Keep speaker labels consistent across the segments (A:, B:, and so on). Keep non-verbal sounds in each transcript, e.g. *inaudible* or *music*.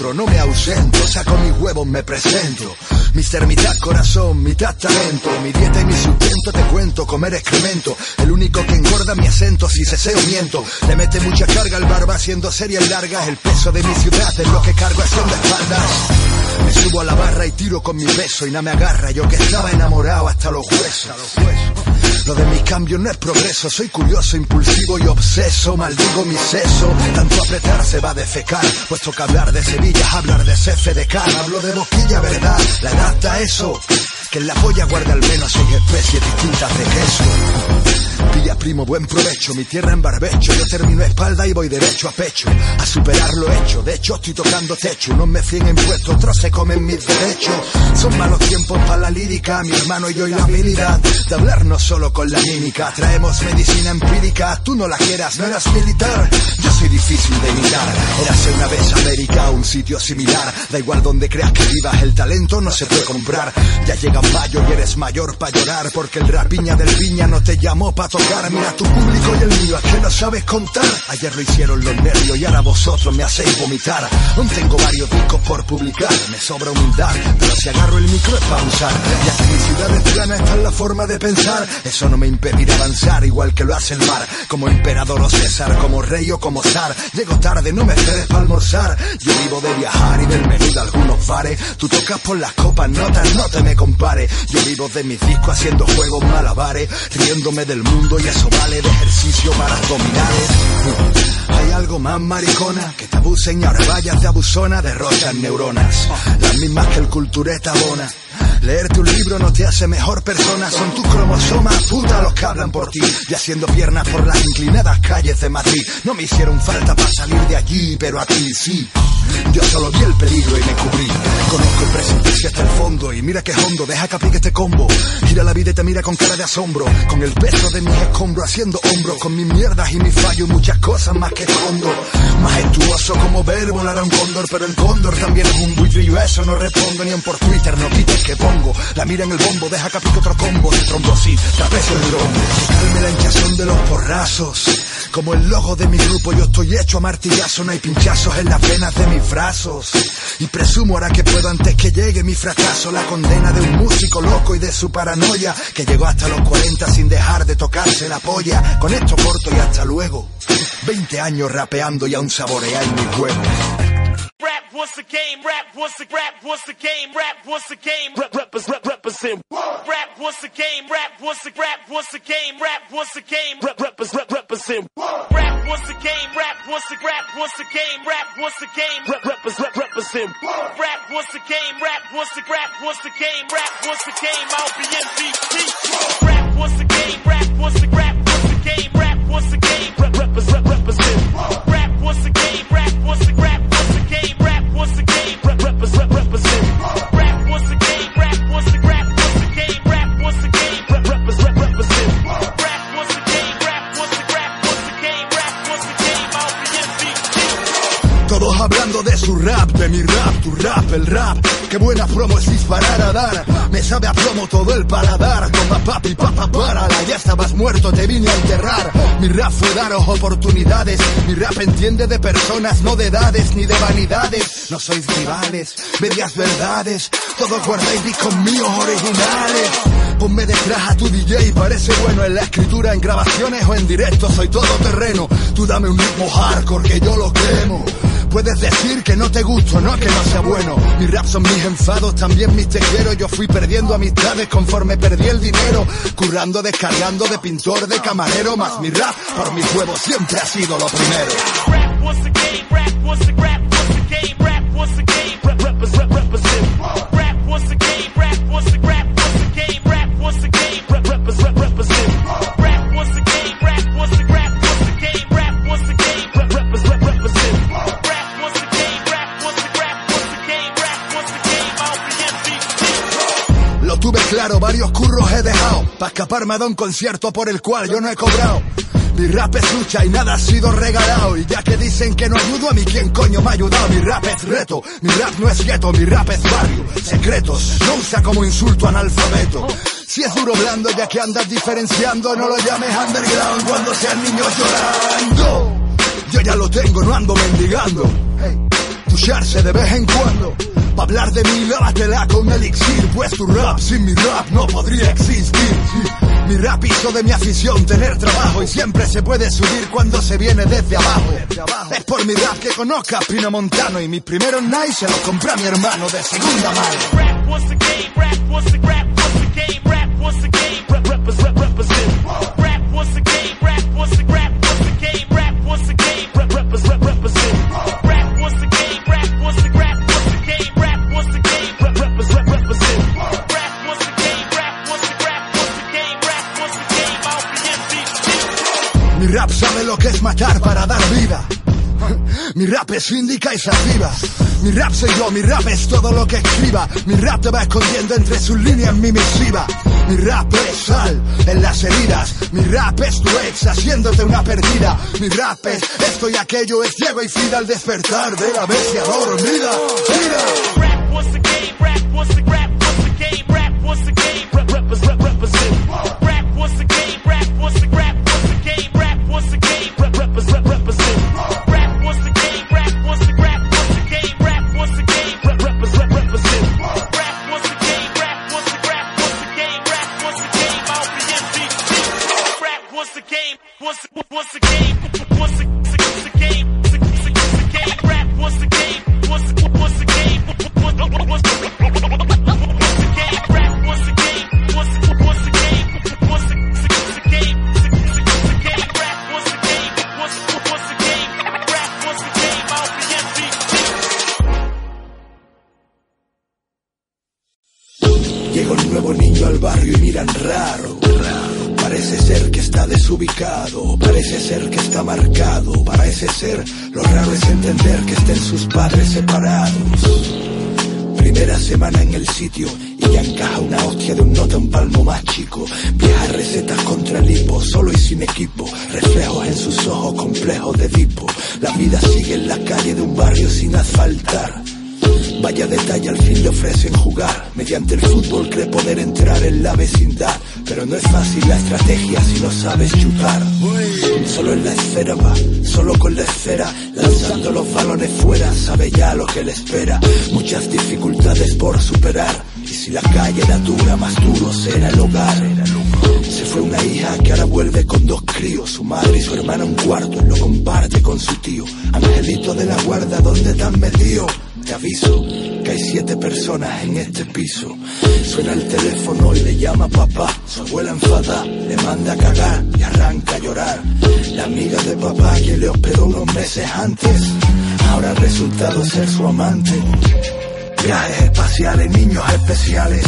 A: no me ausento, saco mis huevos, me presento. Mister mitad corazón, mitad talento, mi dieta y mi sustento te cuento, comer excremento, el único que engorda mi acento, si se o miento, le mete mucha carga al barba haciendo series largas, el peso de mi ciudad es lo que cargo haciendo espaldas. Me subo a la barra y tiro con mi peso y no me agarra, yo que estaba enamorado hasta los huesos. De mis cambios no es progreso, soy curioso, impulsivo y obseso, maldigo mi seso. Tanto apretar se va a defecar, puesto que hablar de Sevilla hablar de CFDK. Hablo de boquilla, verdad, la adapta eso. Que en la polla guarda al menos seis especies distintas de queso. Pilla primo, buen provecho, mi tierra en barbecho. Yo termino espalda y voy derecho a pecho. A superar lo hecho, de hecho estoy tocando techo. No me fíen en puestos, otros se comen mis derechos. Son malos tiempos para la lírica, mi hermano y yo y la habilidad de hablar no solo con la mímica. Traemos medicina empírica, tú no la quieras, no eras militar. Yo soy difícil de imitar. Érase una vez América, un sitio similar. Da igual donde creas que vivas, el talento no se puede comprar. Ya llega y eres mayor para llorar, porque el rapiña del viña no te llamó pa' tocar. Mira tu público y el mío, es que no sabes contar. Ayer lo hicieron los nervios y ahora vosotros me hacéis vomitar. Aún tengo varios discos por publicar, me sobra humildad, pero si agarro el micro es para usar. Mi ciudad es plana, está en la forma de pensar. Eso no me impedirá avanzar, igual que lo hace el mar. Como emperador o César, como rey o como zar. Llego tarde, no me esperes para almorzar. Yo vivo de viajar y del menú de algunos bares. Tú tocas por las copas, notas, no te me Yo vivo de mis discos haciendo juegos malabares, riéndome del mundo y eso vale de ejercicio para abdominales. Hay algo más maricona que te abusen y ahora vayas de abusona de rosas neuronas. Las mismas que el cultureta bona. Leerte un libro no te hace mejor persona, son tus cromosomas, puta los que hablan por ti. Y haciendo piernas por las inclinadas calles de Madrid. No me hicieron falta para salir de allí, pero a ti sí. Yo solo vi el peligro y me cubrí. Conozco el precipicio hasta el fondo y mira que hondo, deja que aplique este combo. Gira la vida y te mira con cara de asombro, con el peso de mis escombros haciendo hombros, con mis mierdas y mis fallos y muchas cosas más que escondo. Majestuoso como ver volar a un cóndor, pero el cóndor también es un buitre y yo eso no respondo ni en por Twitter, no quites que pongo. La mira en el bombo, deja que aplique otro combo de trombosis, trapecio el rombo. Calme la hinchazón de los porrazos, como el logo de mi grupo, yo estoy hecho a martillazo, no hay pinchazos en las venas de mis brazos. Y presumo ahora que puedo antes que llegue mi fracaso, la condena de un músico loco y de su paranoia, que llegó hasta los 40 sin dejar de tocarse la polla. Con esto corto y hasta luego. 20 años rapeando y aún saborear mis huevos.
B: Was the game, rap was the rap was the game, rap was the game, rap rap rap represent. Rap was the game, rap was the rap was the game, rap was the game, rap rap rap represent. Rap was the game, rap was the rap was the game, rap was the game, rap rap rap represent. Rap was the game, rap was the rap was the game, rap was the game, I'll be MVP. Rap was the game, rap was the rap the game, rap rap rap represent.
A: De su rap, de mi rap, tu rap, el rap. Qué buena promo es disparar a dar. Me sabe a plomo todo el paladar. Toma papi, papa, párala. Ya estabas muerto, te vine a enterrar. Mi rap fue daros oportunidades. Mi rap entiende de personas, no de edades ni de vanidades. No sois rivales, medias verdades. Todos guardáis discos míos originales. Ponme detrás a tu DJ, parece bueno en la escritura, en grabaciones o en directo. Soy todo terreno. Tú dame un ritmo hardcore que yo lo quemo. Puedes decir que no te gusto, no que no sea bueno. Mis rap son mis enfados, también mis te quiero. Yo fui perdiendo amistades conforme perdí el dinero. Currando, descargando de pintor, de camarero. Más mi rap, por mis huevos siempre ha sido lo primero. He dejado. Pa' escaparme a un concierto por el cual yo no he cobrado. Mi rap es lucha y nada ha sido regalado. Y ya que dicen que no ayudo, a mí quién coño me ha ayudado. Mi rap es reto, mi rap no es gueto, mi rap es barrio. Secretos, no usa como insulto analfabeto. Si es duro blando ya que andas diferenciando, no lo llames underground cuando sean niños llorando. Yo ya lo tengo, no ando mendigando. Hey, Tusharse de vez en cuando. Hablar de mí, lávatela con elixir. Pues tu rap sin mi rap no podría existir. Mi rap hizo de mi afición tener trabajo y siempre se puede subir cuando se viene desde abajo. Es por mi rap que conozca a Pino Montano y mis primeros nights se los compré a mi hermano de segunda mano.
B: Rap
A: sabe lo que es matar para dar vida. *laughs* Mi rap es indica y sativa. Mi rap soy yo, mi rap es todo lo que escriba. Mi rap te va escondiendo entre sus líneas mi misiva. Mi rap es sal en las heridas. Mi rap es tu ex haciéndote una perdida. Mi rap es esto y aquello, es Diego y Frida al despertar de la bestia dormida. Que le espera. Muchas dificultades por superar. Y si la calle era dura, más duro será el hogar. Se fue una hija que ahora vuelve con dos críos, su madre y su hermana un cuarto, lo comparte con su tío. Angelito de la guarda, ¿dónde has metido? Te aviso en este piso. Suena el teléfono y le llama papá. Su abuela enfada, le manda a cagar y arranca a llorar. La amiga de papá que le hospedó unos meses antes, ahora ha resultado ser su amante. Viajes espaciales, niños especiales.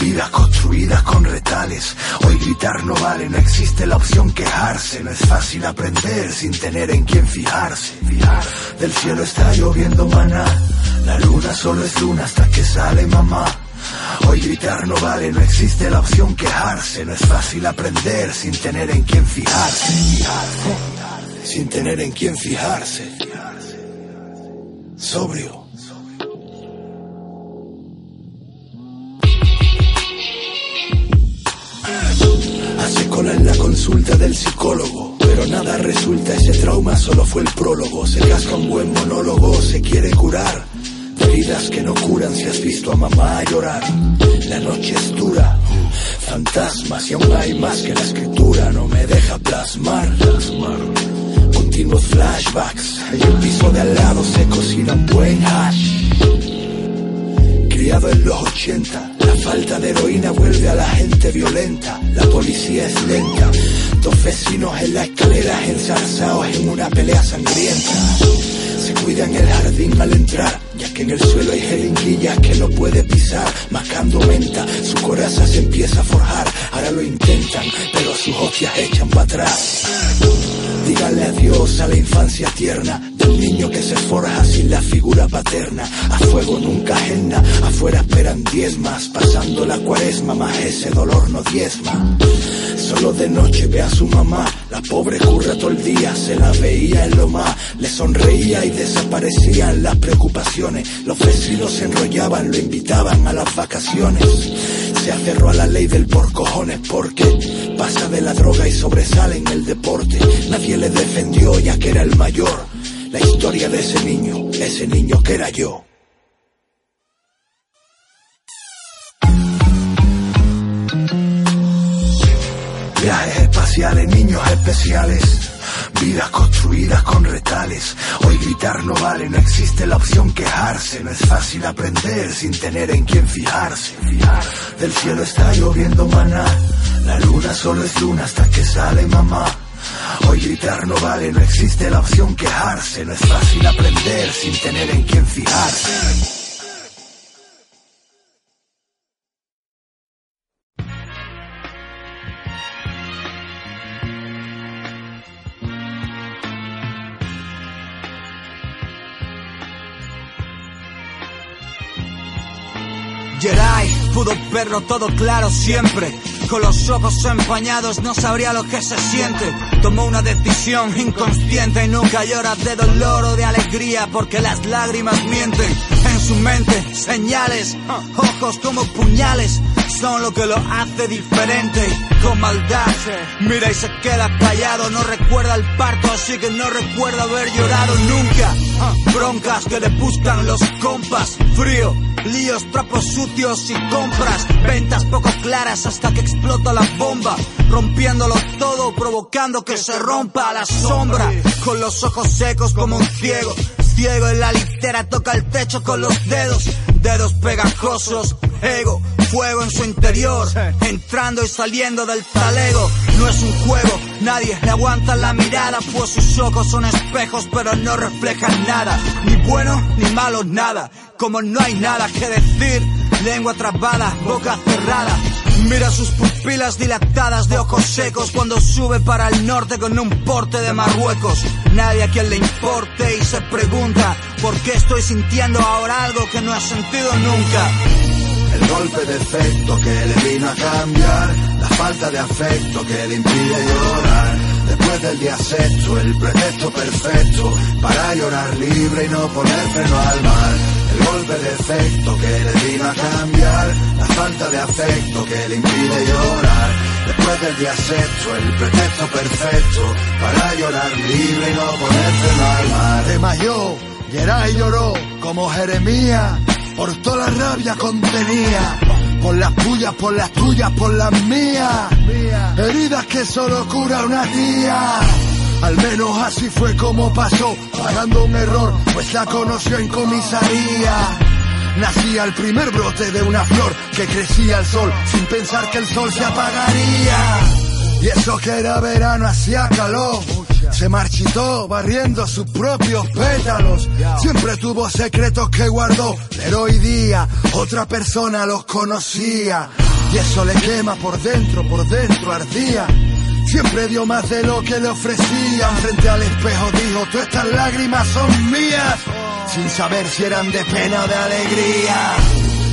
A: Vidas construidas con retales. Hoy gritar no vale, no existe la opción quejarse. No es fácil aprender sin tener en quién fijarse. Fijar. Del cielo está lloviendo maná. La luna solo es luna hasta que sale mamá. Hoy gritar no vale, no existe la opción quejarse. No es fácil aprender sin tener en quién fijarse. Fijarse. Sin tener en quién fijarse. Sobrio. Hace cola en la consulta del psicólogo, pero nada resulta, ese trauma solo fue el prólogo. Se casca un buen monólogo, se quiere curar. Heridas que no curan si has visto a mamá llorar. La noche es dura, fantasmas y aún hay más que la escritura. No me deja plasmar, plasmar. Continuos flashbacks, en el piso de al lado se cocina un buen hash. Criado en los 80, la falta de heroína vuelve a la gente violenta. La policía es lenta. Dos vecinos en la escalera ensarzados en una pelea sangrienta. Se cuidan el jardín al entrar, ya que en el suelo hay jeringuillas que no puede pisar. Mascando menta, su coraza se empieza a forjar. Ahora lo intentan, pero sus hostias echan para atrás. Diga Regale a la infancia tierna del niño que se forja sin la figura paterna. A fuego nunca agenda, afuera esperan diezmas, pasando la cuaresma, más ese dolor no diezma. Solo de noche ve a su mamá, la pobre curra todo el día, se la veía en lo más, le sonreía y desaparecían las preocupaciones. Los vecinos se enrollaban, lo invitaban a las vacaciones. Se aferró a la ley del por cojones porque pasa de la droga y sobresale en el deporte. Nadie le defendió ya que era el mayor. La historia de ese niño, ese niño que era yo. Viajes espaciales, niños especiales. Vidas construidas con retales. Hoy gritar no vale, no existe la opción quejarse. No es fácil aprender sin tener en quién fijarse. Del cielo está lloviendo maná. La luna solo es luna hasta que sale mamá. Hoy gritar no vale, no existe la opción quejarse. No es fácil aprender sin tener en quién fijarse.
C: Jedi pudo verlo todo claro siempre. Con los ojos empañados no sabría lo que se siente. Tomó una decisión inconsciente y nunca llora de dolor o de alegría porque las lágrimas mienten. En su mente, señales, ojos como puñales, son lo que lo hace diferente. Con maldad, mira y se queda callado. No recuerda el parto, así que no recuerda haber llorado nunca. Broncas que le buscan los compas, frío Líos, trapos sucios y compras, ventas poco claras hasta que explota la bomba, rompiéndolo todo, provocando que se rompa a la sombra, con los ojos secos como un ciego, ciego en la litera toca el techo con los dedos, dedos pegajosos, ego, fuego en su interior, entrando y saliendo del talego. No es un juego, nadie le aguanta la mirada, pues sus ojos son espejos, pero no reflejan nada, ni bueno ni malo, nada. Como no hay nada que decir, lengua trabada, boca cerrada. Mira sus pupilas dilatadas de ojos secos cuando sube para el norte con un porte de Marruecos. Nadie a quien le importe y se pregunta por qué estoy sintiendo ahora algo que no he sentido nunca.
A: El golpe de efecto que le vino a cambiar, la falta de afecto que le impide llorar. Después del día sexto, el pretexto perfecto para llorar libre y no poner freno al mar. El golpe de efecto que le vino a cambiar, la falta de afecto que le impide llorar. Después del día sexto, el pretexto perfecto para llorar libre y no poner freno al mar. Desmayó, y lloró como Jeremías por toda la rabia contenía, por las tuyas, por las tuyas, por las mías, heridas que solo cura una tía. Al menos así fue como pasó, pagando un error, pues la conoció en comisaría. Nacía el primer brote de una flor que crecía al sol, sin pensar que el sol se apagaría. Y eso que era verano hacía calor se marchitó barriendo sus propios pétalos. Siempre tuvo secretos que guardó, pero hoy día otra persona los conocía. Y eso le quema por dentro, por dentro ardía. Siempre dio más de lo que le ofrecían. Frente al espejo dijo, todas estas lágrimas son mías. Sin saber si eran de pena o de alegría.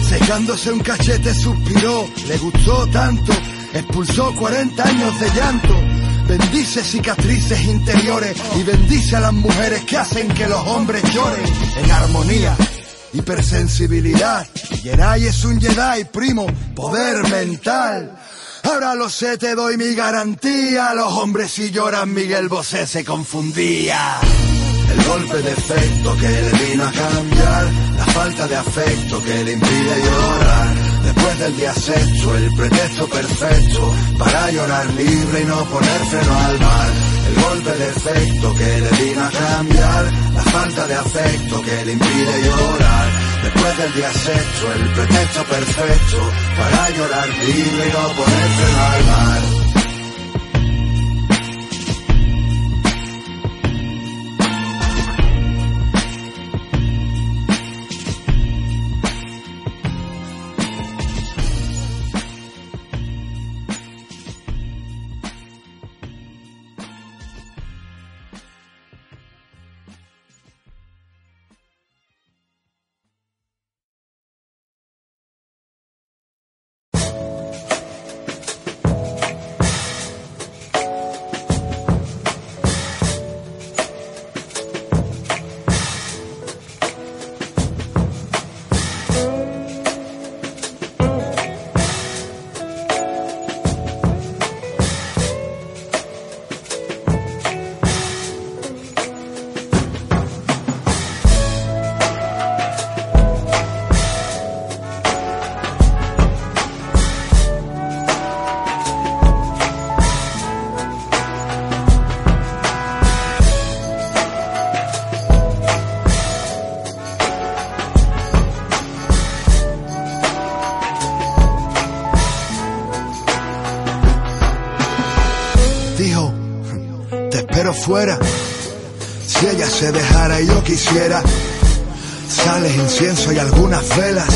A: Secándose un cachete suspiró, le gustó tanto, expulsó 40 años de llanto Bendice cicatrices interiores y bendice a las mujeres que hacen que los hombres lloren en armonía. Hipersensibilidad. Jedi es un Jedi, primo. Poder mental. Ahora lo sé, te doy mi garantía. Los hombres si lloran, Miguel Bosé se confundía. El golpe de efecto que le vino a cambiar, la falta de afecto que le impide llorar Después del día sexto, el pretexto perfecto para llorar libre y no poner freno al mar. El golpe de efecto que le vino a cambiar, la falta de afecto que le impide llorar. Después del día sexto, el pretexto perfecto para llorar libre y no poner freno al mar. Fuera. Si ella se dejara y yo quisiera, sales, incienso y algunas velas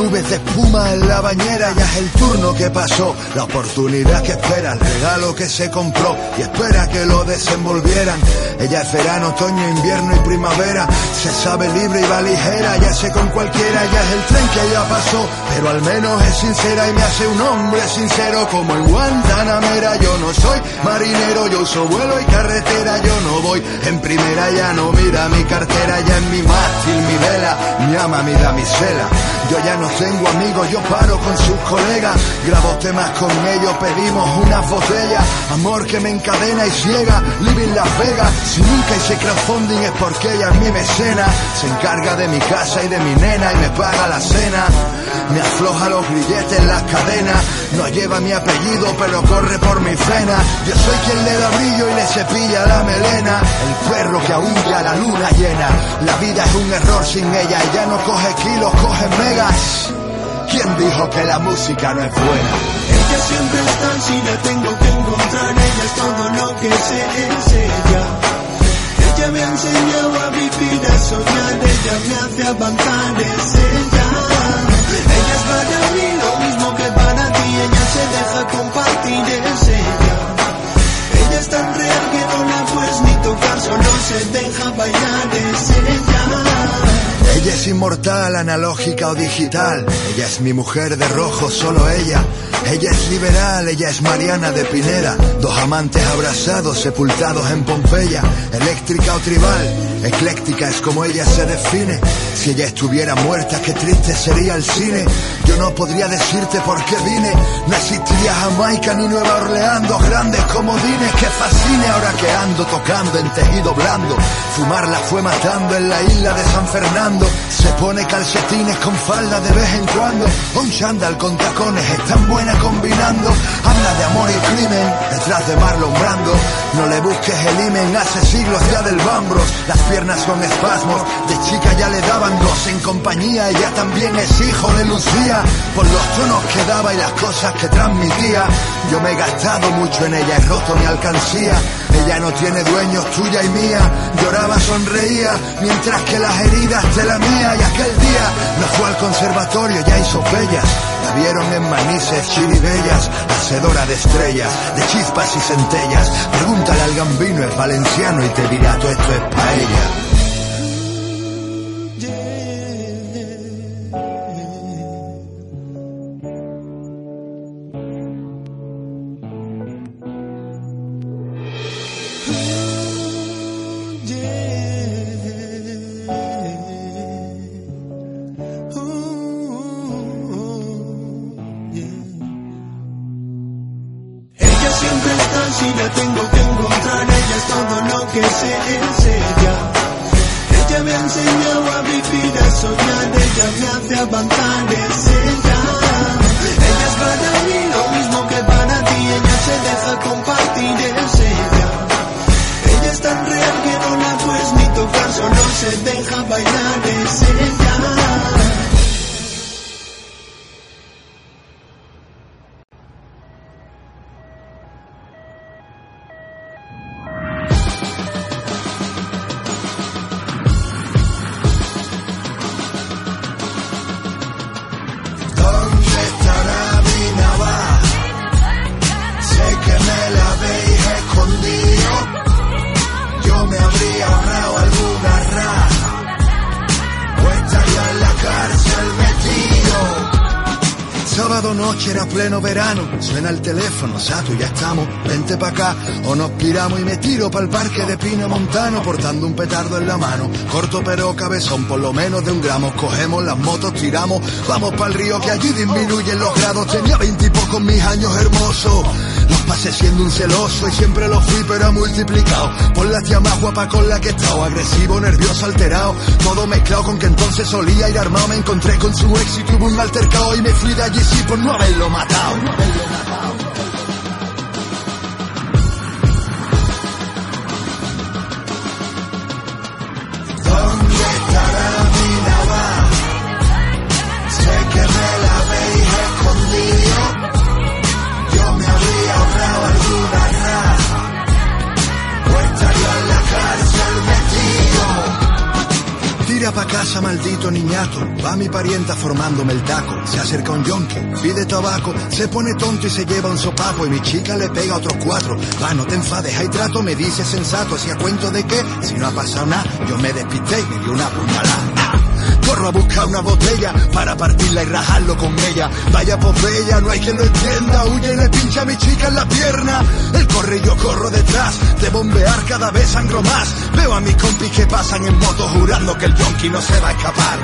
A: Nubes de espuma en la bañera, ya es el turno que pasó, la oportunidad que espera, el regalo que se compró y espera que lo desenvolvieran. Ella es verano, otoño, invierno y primavera, se sabe libre y va ligera, ya sé con cualquiera, ya es el tren que ya pasó, pero al menos es sincera y me hace un hombre sincero como en Guantanamera. Yo no soy marinero, yo uso vuelo y carretera, yo no voy en primera, ya no mira mi cartera, ya en mi mástil, mi vela, mi ama, mi damisela. Yo ya tengo amigos, yo paro con sus colegas. Grabo temas con ellos, pedimos una botella. Amor que me encadena y ciega, living Las Vegas. Si nunca hice crowdfunding es porque ella es mi mecena. Se encarga de mi casa y de mi nena y me paga la cena. Me afloja los grilletes, las cadenas. No lleva mi apellido, pero corre por mi fena. Yo soy quien le da brillo y le cepilla la melena. El perro que aúlla la luna llena. La vida es un error sin ella. Ella no coge kilos, coge megas. ¿Quién dijo que la música no es buena?
D: Ella siempre está si la tengo que encontrar. Ella es todo lo que sé, es ella. Ella me ha enseñado a vivir, a soñar. Ella me hace avanzar, es ella. Ella es para mí lo mismo que para ti. Ella se deja compartir, es ella. Ella es tan real que no la puedes ni tocar, solo se deja bailar, es ella.
A: Ella es inmortal, analógica o digital. Ella es mi mujer de rojo, solo ella. Ella es liberal, ella es Mariana de Pineda. Dos amantes abrazados, sepultados en Pompeya. Eléctrica o tribal, ecléctica es como ella se define. Si ella estuviera muerta, qué triste sería el cine. Yo no podría decirte por qué vine. No existiría Jamaica ni Nueva Orleans, dos grandes comodines que fascine ahora que ando tocando en tejido blando. Fumarla fue matando en la isla de San Fernando. Se pone calcetines con falda de vez en cuando. Un chándal con tacones es tan buena combinando. Habla de amor y crimen detrás de Marlon Brando. No le busques el imen, hace siglos ya del Bambros. Las piernas son espasmos, de chica ya le daban dos en compañía. Ella también es hijo de Lucía. Por los tonos que daba y las cosas que transmitía. Yo me he gastado mucho en ella, he roto mi alcancía. Ella no tiene dueños, tuya y mía. Lloraba, sonreía, mientras que las heridas de la mía. Y aquel día no fue al conservatorio, ya hizo bellas. La vieron en manises, chiribellas, hacedora de estrellas, de chispas y centellas. Pregúntale al gambino, es valenciano y te dirá, todo esto es paella. Suena el teléfono, Sato, ya estamos, vente pa' acá, o nos piramos y me tiro pa'l parque de Pino Montano, portando un petardo en la mano, corto pero cabezón, por lo menos de un gramo, cogemos las motos, tiramos, vamos pa'l río que allí disminuyen los grados, tenía veintipocos mis años hermosos, pasé siendo un celoso y siempre lo fui pero ha multiplicado, por la tía más guapa con la que he estado, agresivo, nervioso, alterado, todo mezclado con que entonces solía ir armado, me encontré con su y tuve un altercado y me fui de allí sí por no haberlo matado. No haberlo matado. Vaya pa' casa, maldito niñato. Va mi parienta formándome el taco. Se acerca un yonki, pide tabaco, se pone tonto y se lleva un sopapo. Y mi chica le pega otros cuatro. Va, no te enfades, hay trato, me dice sensato. ¿Hacía cuento de qué? Si no ha pasado nada, yo me despisté y me dio una puñalada. Corro a buscar una botella para partirla y rajarlo con ella. Vaya Pompeya, no hay quien lo entienda. Huye y le pincha a mi chica en la pierna. Él corre y yo corro detrás. De bombear cada vez sangro más. Veo a mis compis que pasan en moto jurando que el yonki. No se va a escapar.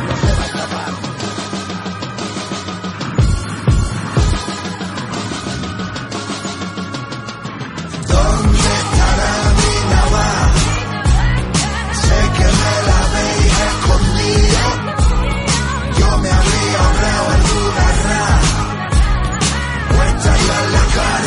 A: God.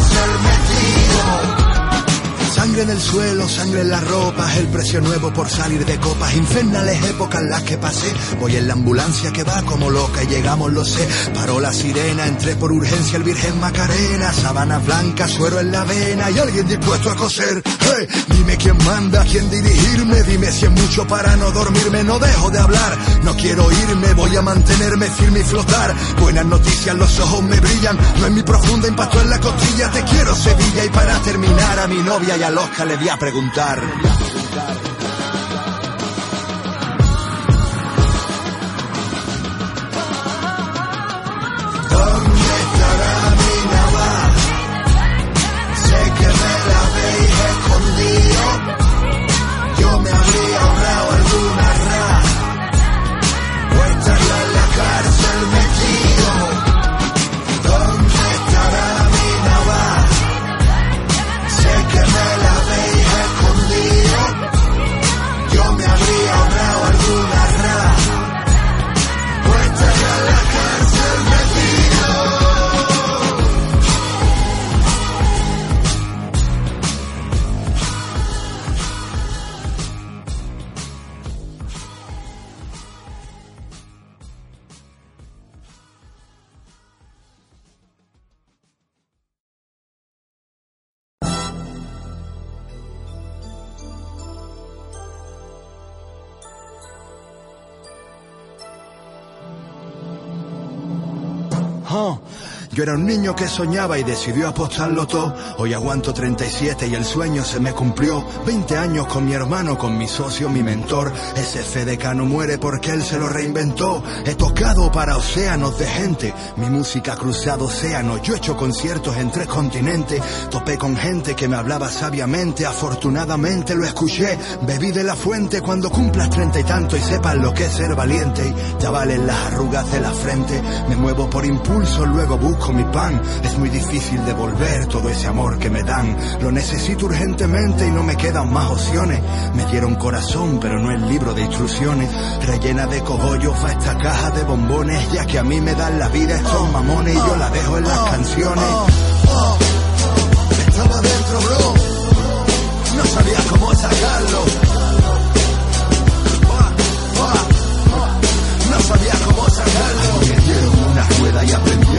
A: En el suelo, sangre en la ropa, el precio nuevo por salir de copas, infernales épocas las que pasé. Voy en la ambulancia que va como loca y llegamos, lo sé. Paró la sirena, entré por urgencia el Virgen Macarena, sábanas blancas, suero en la vena y alguien dispuesto a coser. Hey, dime quién manda, quién dirigirme, dime si es mucho para no dormirme, no dejo de hablar, no quiero irme, voy a mantenerme firme y flotar. Buenas noticias, los ojos me brillan, no es mi profunda impacto en la costilla, te quiero Sevilla y para terminar a mi novia y a Oscar le voy a preguntar. Yo era un niño que soñaba y decidió apostarlo todo. Hoy aguanto 37 y el sueño se me cumplió. 20 años con mi hermano, con mi socio, mi mentor. Ese FDK no muere porque él se lo reinventó. He tocado para océanos de gente. Mi música ha cruzado océanos. Yo he hecho conciertos en tres continentes. Topé con gente que me hablaba sabiamente. Afortunadamente lo escuché. Bebí de la fuente cuando cumplas treinta y tanto y sepas lo que es ser valiente. Y ya valen las arrugas de la frente. Me muevo por impulso, luego busco mi pan. Es muy difícil devolver todo ese amor que me dan. Lo necesito urgentemente y no me quedan más opciones. Me dieron corazón, pero no el libro de instrucciones. Rellena de cogollos va esta caja de bombones. Ya que a mí me dan la vida estos mamones y yo la dejo en las canciones. Estaba dentro, bro. No sabía cómo sacarlo. No sabía cómo sacarlo. Me dieron una rueda y aprendí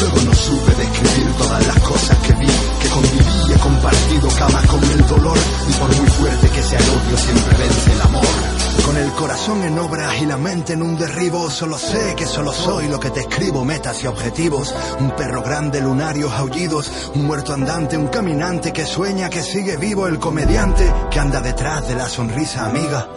A: Luego no supe describir todas las cosas que vi, que conviví he compartido camas con el dolor. Y por muy fuerte que sea el odio, siempre vence el amor. Con el corazón en obras y la mente en un derribo, solo sé que solo soy lo que te escribo, metas y objetivos. Un perro grande, lunarios, aullidos, un muerto andante, un caminante que sueña que sigue vivo, el comediante que anda detrás de la sonrisa amiga.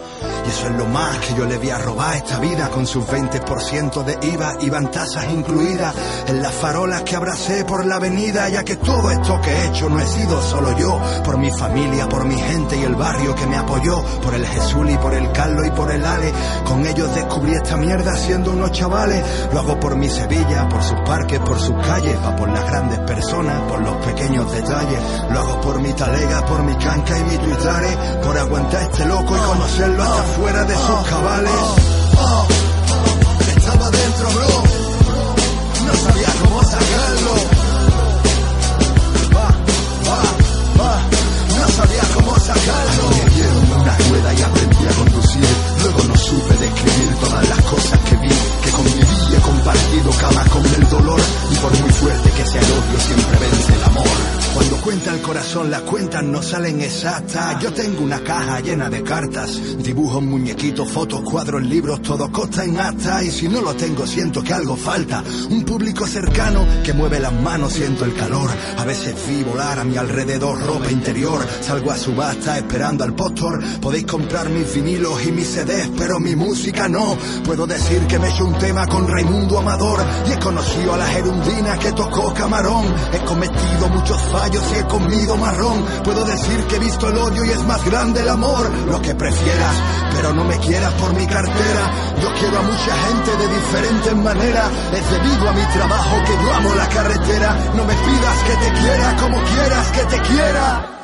A: Y eso es lo más que yo le voy a robar esta vida con sus 20% de IVA y tasas incluidas en las farolas que abracé por la avenida, ya que todo esto que he hecho no he sido solo yo, por mi familia, por mi gente y el barrio que me apoyó, por el Jesús y por el Carlos y por el Ale. Con ellos descubrí esta mierda siendo unos chavales. Lo hago por mi Sevilla, por sus parques, por sus calles, va por las grandes personas, por los pequeños detalles. Lo hago por mi talega, por mi canca y mi tuitare, por aguantar este loco y conocerlo hasta fuera de sus cabales. Estaba dentro, bro. No sabía cómo sacarlo. No sabía cómo sacarlo. Compartido camas con el dolor. Y por muy fuerte que sea el odio, siempre vence cuenta el corazón, las cuentas no salen exactas. Yo tengo una caja llena de cartas, dibujos, muñequitos, fotos, cuadros, libros, todo costa en. Y si no lo tengo, siento que algo falta. Un público cercano que mueve las manos, siento el calor. A veces vi volar a mi alrededor ropa interior. Salgo a subasta esperando al postor. Podéis comprar mis vinilos y mis CDs, pero mi música no. Puedo decir que me he un tema con Raimundo Amador y he conocido a la gerundina que tocó camarón. He cometido muchos fallos y he comido marrón. Puedo decir que he visto el odio y es más grande el amor. Lo que prefieras, pero no me quieras por mi cartera. Yo quiero a mucha gente de diferentes maneras. Es debido a mi trabajo que yo amo la carretera. No me pidas que te quiera como quieras que te quiera.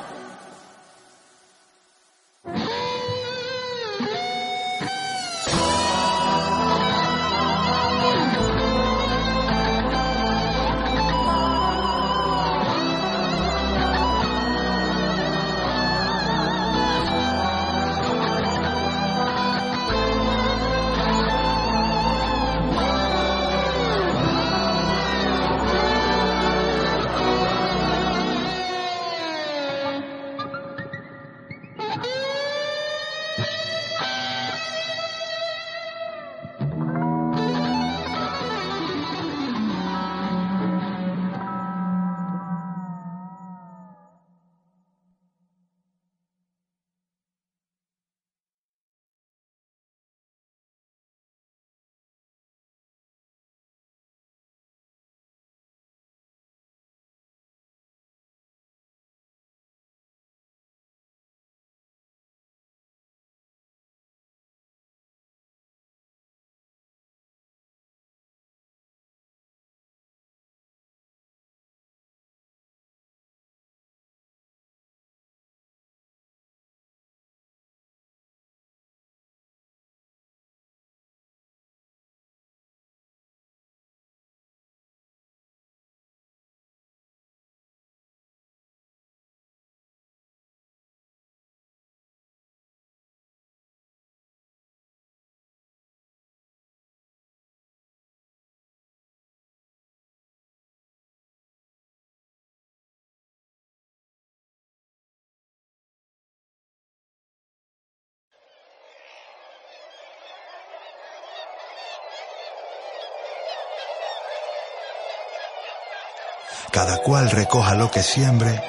A: Cada cual recoja lo que siembre.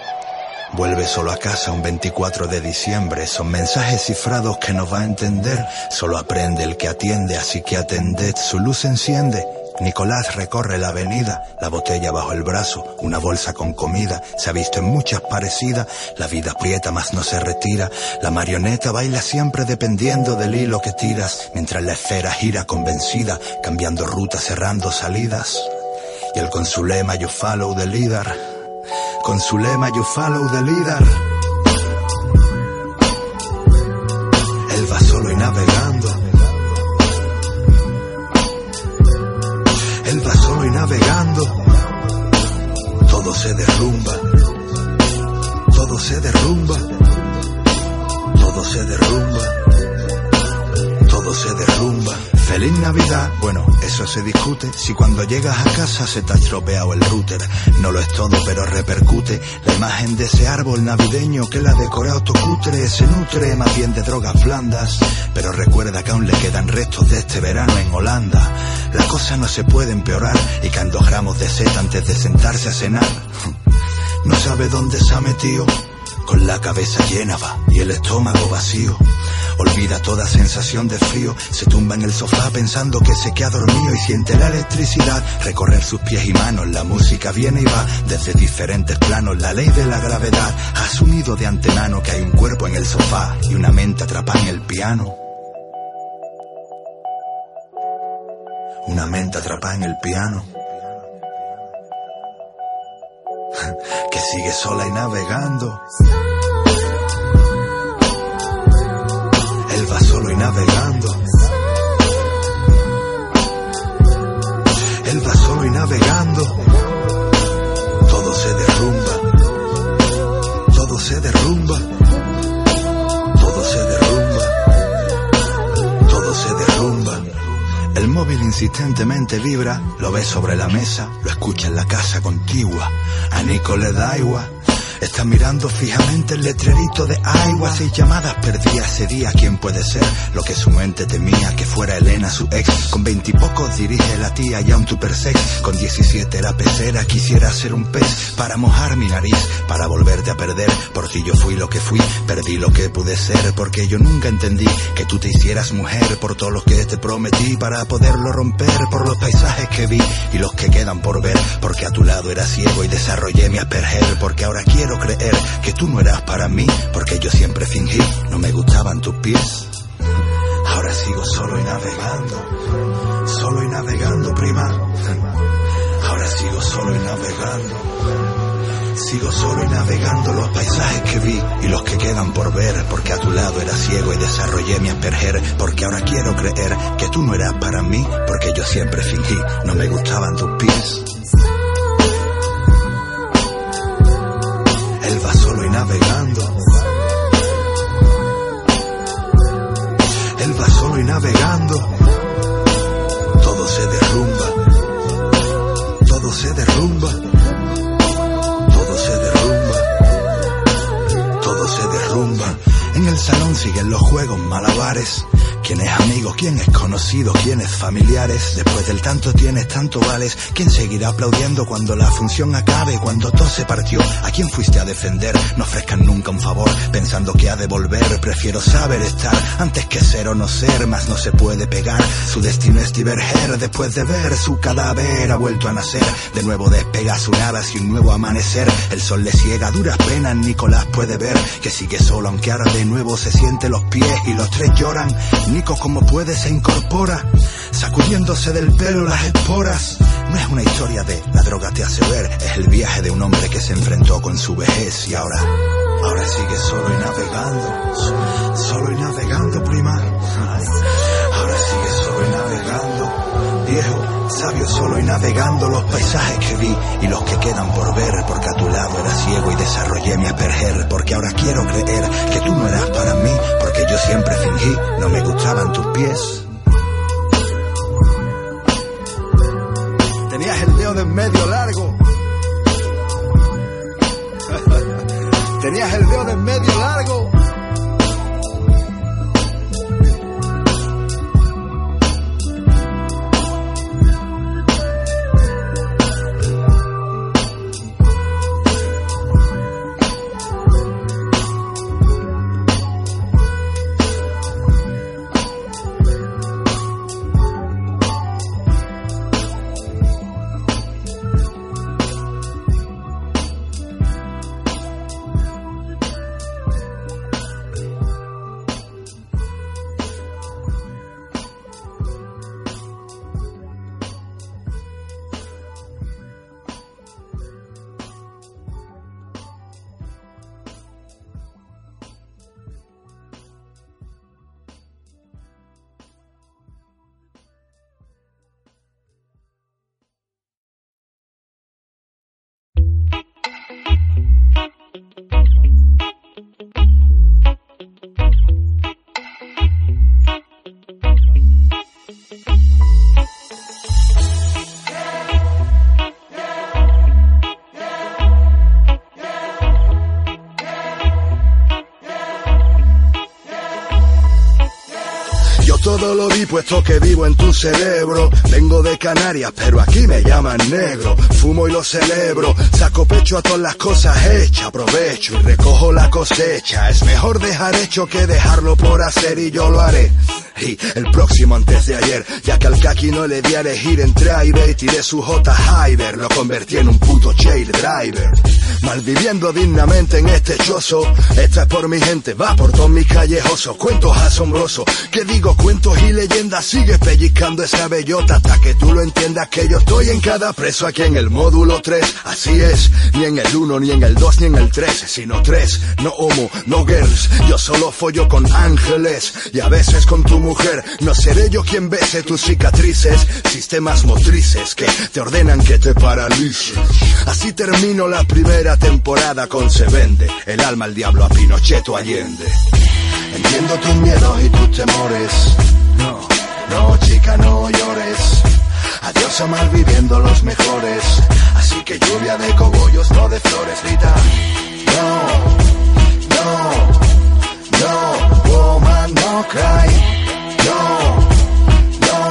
A: Vuelve solo a casa un 24 de diciembre. Son mensajes cifrados que no va a entender. Solo aprende el que atiende, así que atended. Su luz enciende. Nicolás recorre la avenida, la botella bajo el brazo, una bolsa con comida, se ha visto en muchas parecidas, la vida aprieta mas no se retira, la marioneta baila siempre dependiendo del hilo que tiras, mientras la esfera gira convencida, cambiando rutas, cerrando salidas. Y él con su lema You follow the leader. Con su lema You follow the leader. Si cuando llegas a casa se te ha estropeado el router, no lo es todo, pero repercute. La imagen de ese árbol navideño que la decora autocutre se nutre más bien de drogas blandas. Pero recuerda que aún le quedan restos de este verano en Holanda. La cosa no se puede empeorar y caen dos gramos de seta antes de sentarse a cenar. *laughs* No sabe dónde se ha metido, con la cabeza llena va y el estómago vacío. Olvida toda sensación de frío, se tumba en el sofá pensando que se queda dormido y siente la electricidad recorrer sus pies y manos. La música viene y va desde diferentes planos. La ley de la gravedad ha asumido de antemano que hay un cuerpo en el sofá y una mente atrapada en el piano. Una mente atrapada en el piano. *laughs* que sigue sola y navegando. Él va solo y navegando. Él va solo y navegando. Todo se derrumba. Todo se derrumba. Todo se derrumba. Todo se derrumba. El móvil insistentemente vibra, lo ves sobre la mesa, lo escucha en la casa contigua. A Nico le da igual. Está mirando fijamente el letrerito de agua. Seis llamadas perdía ese día. ¿Quién puede ser? Lo que su mente temía, que fuera Elena su ex. Con veintipocos dirige la tía y un super sex. Con diecisiete la pecera, quisiera ser un pez para mojar mi nariz, para volverte a perder. Por ti yo fui lo que fui, perdí lo que pude ser. Porque yo nunca entendí que tú te hicieras mujer por todo lo que te prometí para poderlo romper. Por los paisajes que vi y los que quedan por ver. Porque a tu lado era ciego y desarrollé mi asperger. Porque ahora quiero quiero creer que tú no eras para mí, porque yo siempre fingí, no me gustaban tus pies. Ahora sigo solo y navegando, solo y navegando, prima. Ahora sigo solo y navegando. Sigo solo y navegando los paisajes que vi y los que quedan por ver, porque a tu lado era ciego y desarrollé mi asperger, porque ahora quiero creer que tú no eras para mí, porque yo siempre fingí, no me gustaban tus pies. Navegando. Él va solo y navegando. Todo se derrumba. Todo se derrumba. Todo se derrumba. Todo se derrumba. En el salón siguen los juegos malabares. ¿Quién es amigo? ¿Quién es conocido? ¿Quién es familiares? Después del tanto tienes, tanto vales. ¿Quién seguirá aplaudiendo cuando la función acabe? Cuando todo se partió, ¿a quién fuiste a defender? No ofrezcan nunca un favor, pensando que ha de volver. Prefiero saber estar antes que ser o no ser, más no se puede pegar. Su destino es diverger después de ver su cadáver. Ha vuelto a nacer, de nuevo despega su nada y un nuevo amanecer. El sol le ciega, duras penas. Nicolás puede ver que sigue solo, aunque ahora de nuevo se siente los pies y los tres lloran como puede se incorpora, sacudiéndose del pelo las esporas. No es una historia de la droga te hace ver, es el viaje de un hombre que se enfrentó con su vejez y ahora, ahora sigue solo y navegando, solo y navegando, sabio solo y navegando los paisajes que vi y los que quedan por ver, porque a tu lado era ciego y desarrollé mi asperger, porque ahora quiero creer que tú no eras para mí, porque yo siempre fingí, no me gustaban tus pies. Tenías el dedo de medio largo. *laughs* Tenías el dedo de medio puesto que vivo en tu cerebro. Vengo de Canarias, pero aquí me llaman negro. Fumo y lo celebro, saco pecho a todas las cosas hechas. Aprovecho y recojo la cosecha. Es mejor dejar hecho que dejarlo por hacer y yo lo haré. Y el próximo antes de ayer, ya que al kaki no le di a elegir entre aire y tiré su J Hyber, lo convertí en un puto chair driver. Malviviendo dignamente en este chozo, esta es por mi gente, va por todos mis callejosos, cuentos asombrosos, que digo cuentos y leyendas, sigue pellizcando esa bellota hasta que tú lo entiendas que yo estoy en cada preso aquí en el módulo 3, así es, ni en el 1, ni en el 2, ni en el 3, sino 3, no homo, no girls, yo solo follo con ángeles. Y a veces con tu mujer. No seré yo quien bese tus cicatrices, sistemas motrices que te ordenan que te paralices. Así termino la primera temporada con Se Vende, el alma al diablo a Pinochet Allende. Entiendo tus miedos y tus temores. No, no, chica, no llores. Adiós a mal viviendo los mejores. Así que lluvia de cogollos, no de flores, grita. no, woman, no cry. No, no,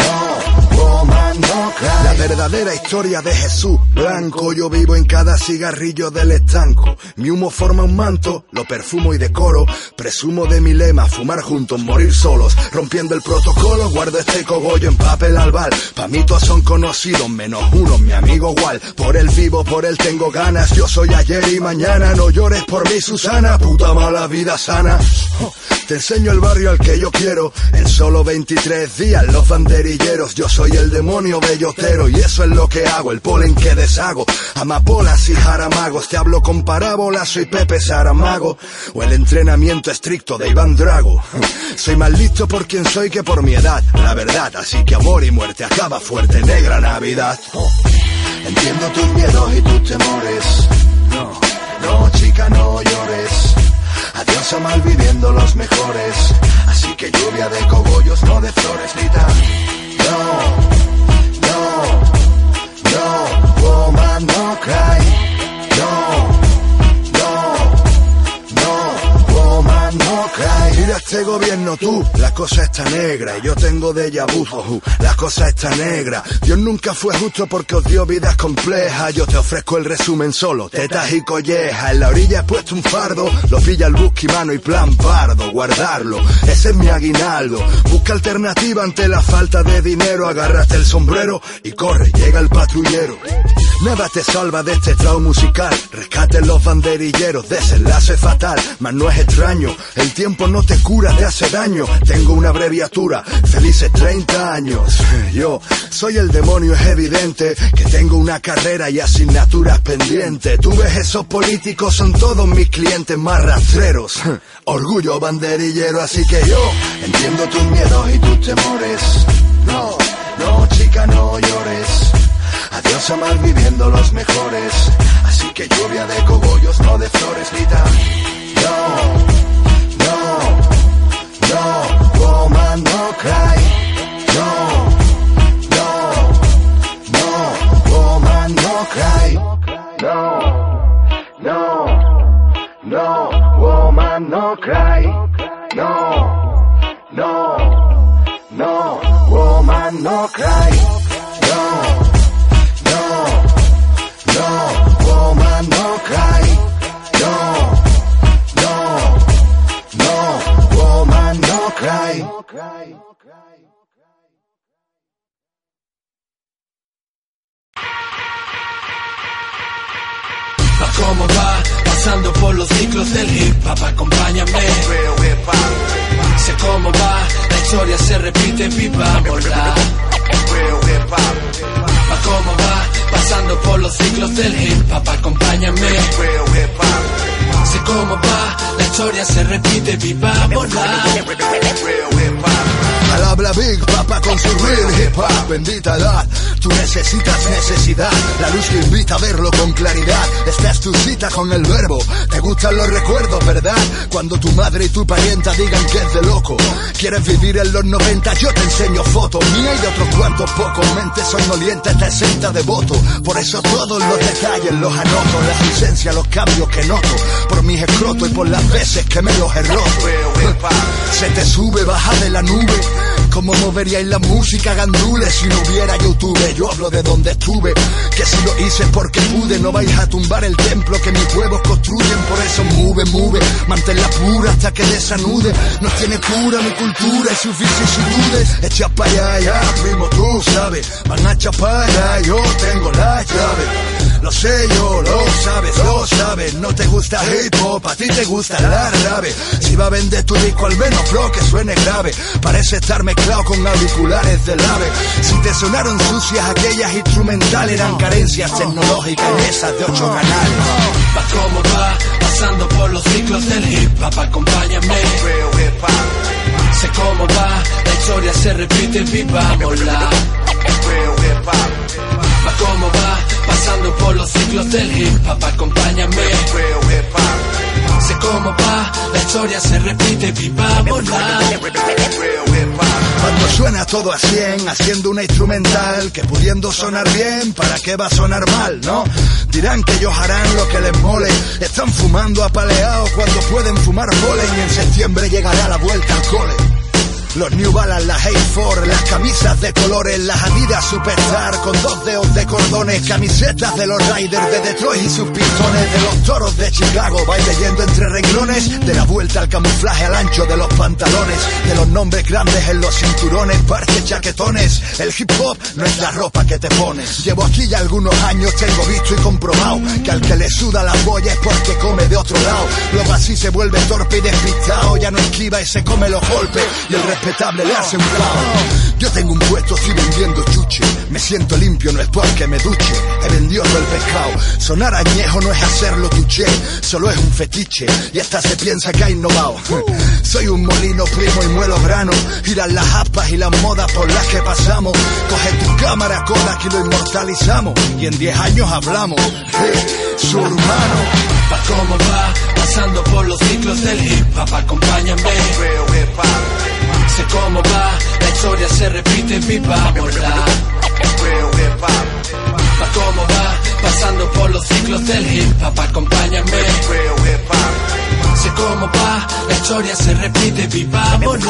A: no, woman, no cry. La verdadera historia de Jesús blanco. Yo vivo en cada cigarrillo del estanco. Mi humo forma un manto, lo perfumo y decoro. Presumo de mi lema, fumar juntos, morir solos. Rompiendo el protocolo, guardo este cogollo en papel albal. Pa' mí todos son conocidos, menos uno, mi amigo igual. Por él vivo, por él tengo ganas. Yo soy ayer y mañana. No llores por mí, Susana. Puta mala vida sana. Oh, Te enseño el barrio al que yo quiero. En solo 23 días, los banderilleros. Yo soy el demonio bellotero. Y eso es lo que hago, el polen que deshago. Amapolas y jaramagos. Te hablo con parábolas, soy Pepe Saramago. O el entrenamiento estricto de Iván Drago. *laughs* Soy más listo por quien soy que por mi edad. La verdad, así que amor y muerte acaba fuerte, negra Navidad. Oh. Entiendo tus miedos y tus temores. No, no, chica, no llores. Adiós a mal viviendo los mejores. Así que lluvia de cogollos, no de flores, Lita. No, no, no, woman, no cry. No, Mira este gobierno tú, la cosa está negra yo tengo de ojú, la cosa está negra. Dios nunca fue justo porque os dio vidas complejas. Yo te ofrezco el resumen solo, tetas y collejas. En la orilla he puesto un fardo, lo pilla el busqui mano y plan pardo, guardarlo. Ese es mi aguinaldo. Busca alternativa ante la falta de dinero. Agárrate el sombrero y corre, llega el patrullero. Nada te salva de este trauma musical. Rescaten los banderilleros, desenlace fatal. Mas no es extraño, el tiempo no te cura, te hace daño. Tengo una abreviatura, felices 30 años. *laughs* Yo soy el demonio, es evidente que tengo una carrera y asignaturas pendientes. Tú ves esos políticos, son todos mis clientes más rastreros. *laughs* Orgullo banderillero, así que yo entiendo tus miedos y tus temores. No, no, chica, no llores. Adiós a mal viviendo los mejores. Así que lluvia de cogollos, no de flores, Lita. No, no, woman, no cry. No, no, no, woman, no cry. No, no, no, woman, no cry. No, no, no, woman, no cry. No. No, no, cry.
E: Va como va, pasando por los ciclos del hip hop, acompáñame. Sé cómo va, la historia se repite, vivámosla. Va como va, pasando por los ciclos del hip hop, acompáñame. Sé cómo va, la historia se repite, vivámosla.
A: Al habla Big Papa con su real hip hop, bendita edad. Tú necesitas necesidad, la luz que invita a verlo con claridad. Esta es tu cita con el verbo. Te gustan los recuerdos, ¿verdad? Cuando tu madre y tu parienta digan que es de loco. Quieres vivir en los 90, yo te enseño fotos mía y de otros cuantos pocos. Mentes sonolientes te senta de voto. Por eso todos los detalles los anoto, las ausencias, los cambios que noto. Por mis escrotos y por las veces que me los he roto. Se te sube, baja de la nube. ¿Cómo moveríais la música gandules si no hubiera YouTube? Yo hablo de donde estuve, que si lo hice porque pude, no vais a tumbar el templo que mis huevos construyen, por eso move, move, manténla pura hasta que desanude. No tiene cura mi cultura y sus vicisitudes. Echa para allá, ya, primo, tú sabes, van a chapar yo tengo la llave. Lo sé yo, lo sabes, lo sabes, no te gusta hip hop, a ti te gusta la rave. Si va a vender tu disco al menos pro que suene grave, parece estar mezclado con auriculares del ave. Si te sonaron sucias aquellas instrumentales, eran carencias tecnológicas en esas de ocho canales.
E: Va como va, pasando por los ciclos del hip hop, acompáñame. Sé cómo va, la historia se repite, vivámosla. Va como va, pasando por los ciclos del hip hop, acompáñame. Sé cómo va, la historia se repite, vivámosla.
A: Cuando suena todo a 100, haciendo una instrumental que pudiendo sonar bien, ¿para qué va a sonar mal, no? Dirán que ellos harán lo que les mole, están fumando apaleados cuando pueden fumar polen y en septiembre llegará la vuelta al cole. Los New Balance, las Hey 4, las camisas de colores, las Adidas Superstar con dos dedos de cordones, camisetas de los Riders de Detroit y sus pistones, de los toros de Chicago, va leyendo entre renglones, de la vuelta al camuflaje al ancho de los pantalones, de los nombres grandes en los cinturones, parches chaquetones, el hip hop no es la ropa que te pones. Llevo aquí ya algunos años, tengo visto y comprobado que al que le suda la polla es porque come de otro lado. Luego así se vuelve torpe y despistado, ya no esquiva y se come los golpes y el respetable le hace un clavo. Yo tengo un puesto, estoy vendiendo chuche. Me siento limpio, no es porque me duche. He vendido todo el pescado. Sonar añejo no es hacerlo tuche, solo es un fetiche. Y hasta se piensa que ha innovado. *laughs* Soy un molino primo y muelo grano. Giran las aspas y las modas por las que pasamos. Coge tu cámara, Kodak y lo inmortalizamos. Y en 10 años hablamos. Su hermano.
E: Pa' cómo va, pasando por los ciclos del hip hop, acompáñame. Sé cómo va, la historia se repite, vivámosla. Pa' cómo va, pasando por los ciclos del hip hop, acompáñame. Sé cómo va, la historia se repite, vivámosla.
A: Con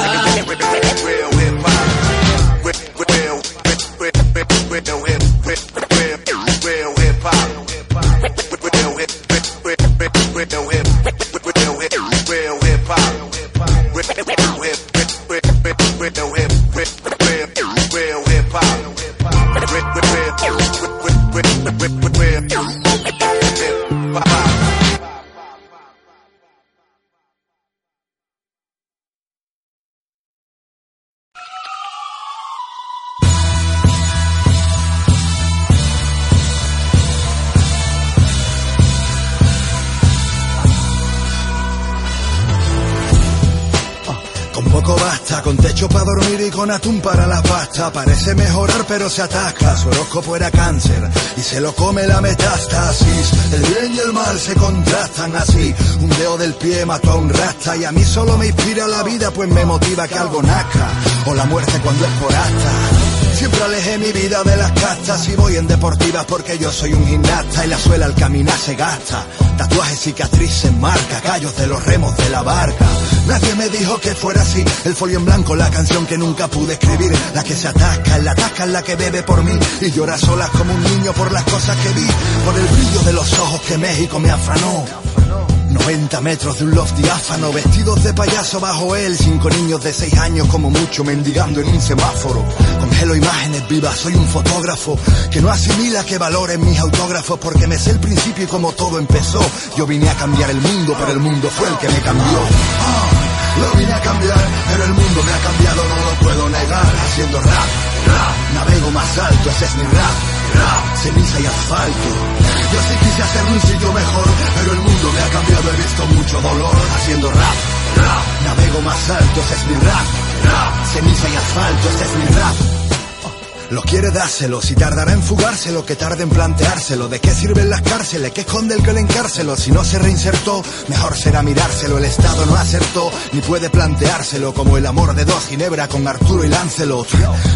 A: con atún para la pasta. Parece mejorar pero se atasca, su horóscopo era cáncer y se lo come la metástasis. El bien y el mal se contrastan así. Un dedo del pie mató a un rasta y a mí solo me inspira la vida pues me motiva que algo nazca. O la muerte cuando es por asta. Siempre alejé mi vida de las castas y voy en deportivas porque yo soy un gimnasta y la suela al caminar se gasta. Tatuajes, cicatrices, marca, callos de los remos de la barca. Nadie me dijo que fuera así. El folio en blanco, la canción que nunca pude escribir. La que se atasca, la atasca la que bebe por mí. Y llora solas como un niño por las cosas que vi. Por el brillo de los ojos que México me afanó. 90 metros de un loft diáfano, vestidos de payaso bajo él, cinco niños de 6 años como mucho mendigando en un semáforo. Congelo imágenes vivas, soy un fotógrafo que no asimila que valoren mis autógrafos porque me sé el principio y como todo empezó. Yo vine a cambiar el mundo, pero el mundo fue el que me cambió. Ah, lo vine a cambiar, pero el mundo me ha cambiado, no lo puedo negar. Haciendo rap, rap, navego más alto, ese es mi rap, ceniza y asfalto. Yo sí quise hacer un sitio mejor, pero el mundo me ha cambiado, he visto mucho dolor. Haciendo rap, rap, navego más alto, ese es mi rap, rap, ceniza y asfalto, ese es mi rap. Lo quiere dárselo, si tardará en fugárselo, que tarde en planteárselo. ¿De qué sirven las cárceles? ¿Qué esconde el que le encárcelo? Si no se reinsertó, mejor será mirárselo. El Estado no acertó, ni puede planteárselo. Como el amor de dos Ginebra con Arturo y Lancelot.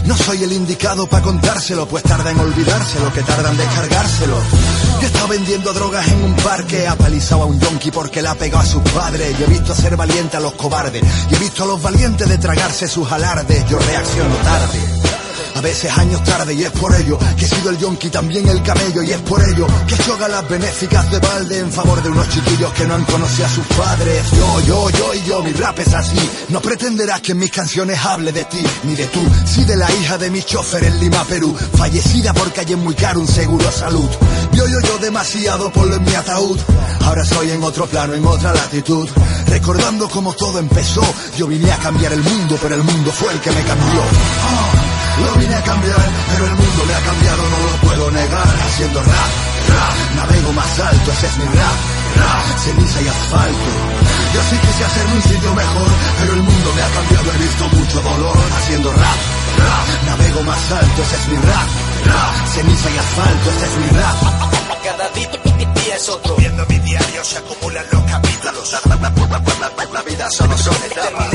A: No soy el indicado para contárselo, pues tarda en olvidárselo, que tarda en descargárselo. Yo estaba vendiendo drogas en un parque, apalizado a un yonki porque la pegó a sus padres. Yo he visto ser valiente a los cobardes, y he visto a los valientes de tragarse sus alardes. Yo reacciono tarde. A veces años tarde y es por ello que he sido el yonki también el camello y es por ello que he hecho galas benéficas de balde en favor de unos chiquillos que no han conocido a sus padres. Yo, yo, yo y yo, mi rap es así. No pretenderás que en mis canciones hable de ti ni de tú, sí de la hija de mi chofer en Lima, Perú, fallecida porque hay en muy caro un seguro salud. Yo, yo, yo demasiado por en mi ataúd. Ahora estoy en otro plano, en otra latitud. Recordando cómo todo empezó. Yo vine a cambiar el mundo, pero el mundo fue el que me cambió. Lo vine a cambiar, pero el mundo me ha cambiado, no lo puedo negar. Haciendo rap, rap, navego más alto, ese es mi rap, rap, ceniza y asfalto. Yo sí quise hacerme un sitio mejor, pero el mundo me ha cambiado, he visto mucho dolor. Haciendo rap, rap, navego más alto, ese es mi rap, rap, ceniza y asfalto, ese es mi rap.
C: cada día es otro.
A: Viendo mi diario se acumulan los capítulos. La vida solo son
C: Terminé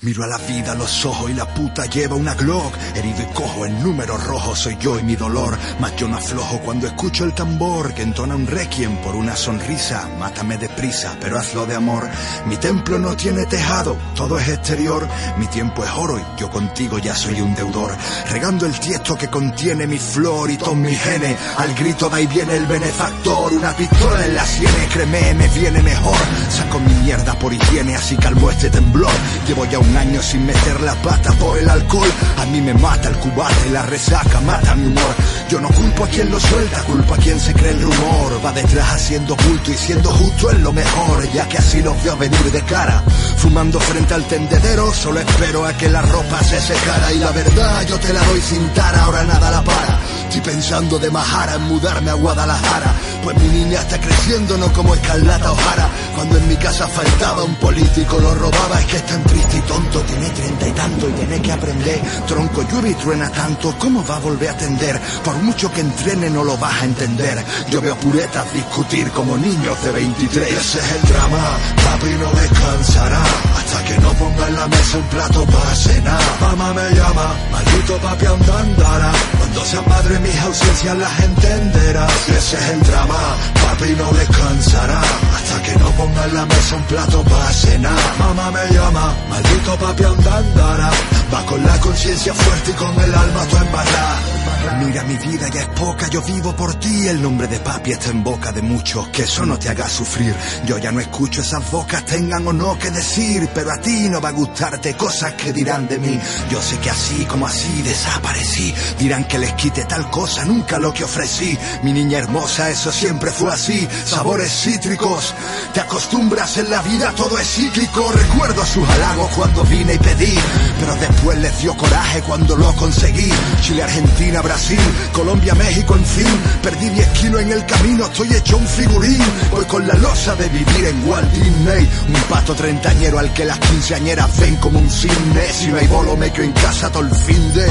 A: Miro a la vida a los ojos y la puta lleva una Glock. Herido y cojo, el número rojo soy yo y mi dolor. Mas yo no aflojo cuando escucho el tambor que entona un requiem por una sonrisa. Mátame deprisa, pero hazlo de amor. Mi templo no tiene tejado, todo es exterior. Mi tiempo es oro y yo contigo ya soy un deudor. Regando el tiesto que contiene mi flor y todos mis genes. Al grito de ahí viene el benefactor. Una pistola en la sienes, créeme, me viene mejor. Saco mi mierda por higiene, así calmo este temblor. Llevo un año sin meter la pata por el alcohol. A mí me mata el cubate la resaca, mata mi humor. Yo no culpo a quien lo suelta, culpo a quien se cree el rumor. Va detrás haciendo culto y siendo justo es lo mejor, ya que así los veo venir de cara. Fumando frente al tendedero, solo espero a que la ropa se secara. Y la verdad yo te la doy sin tara, ahora nada la para. Estoy pensando de majara en mudarme a Guadalajara. Pues mi niña está creciendo, no como Escarlata Ojara. Cuando en mi casa faltaba un político, lo robaba. Es que es tan triste y tonto, tiene treinta y tanto y tiene que aprender. Tronco llueve y truena tanto, ¿cómo va a volver a atender? Por mucho que entrene, no lo vas a entender. Yo veo puretas discutir como niños de 23. Ese es el drama, papi no descansará. Hasta que no ponga en la mesa un plato para cenar. Mamá me llama, maldito papi andará. Cuando sea padre mis ausencias las entenderás. Ese es el drama, papi no descansará. Hasta que no ponga en la mesa un plato para cenar. Mamá me llama, maldito papi andará. Va con la conciencia fuerte y con el alma toda embarrada. Mira mi vida ya es poca, yo vivo por ti. El nombre de papi está en boca de muchos, que eso no te haga sufrir. Yo ya no escucho esas bocas, tengan o no que decir, pero a ti no va a gustarte cosas que dirán de mí. Yo sé que así como así desaparecí, dirán que les quite tal cosa, nunca lo que ofrecí. Mi niña hermosa, eso siempre fue así, sabores cítricos. Te acostumbras en la vida, todo es cíclico. Recuerdo a sus halagos cuando vine y pedí, pero después les dio coraje cuando lo conseguí. Chile, Argentina, Brasil, Colombia, México, en fin. Perdí 10 kilos en el camino, estoy hecho un figurín. Voy con la losa de vivir en Walt Disney. Un pato treintañero al que las quinceañeras ven como un cine. Si no hay bolo, me quedo en casa todo el fin de.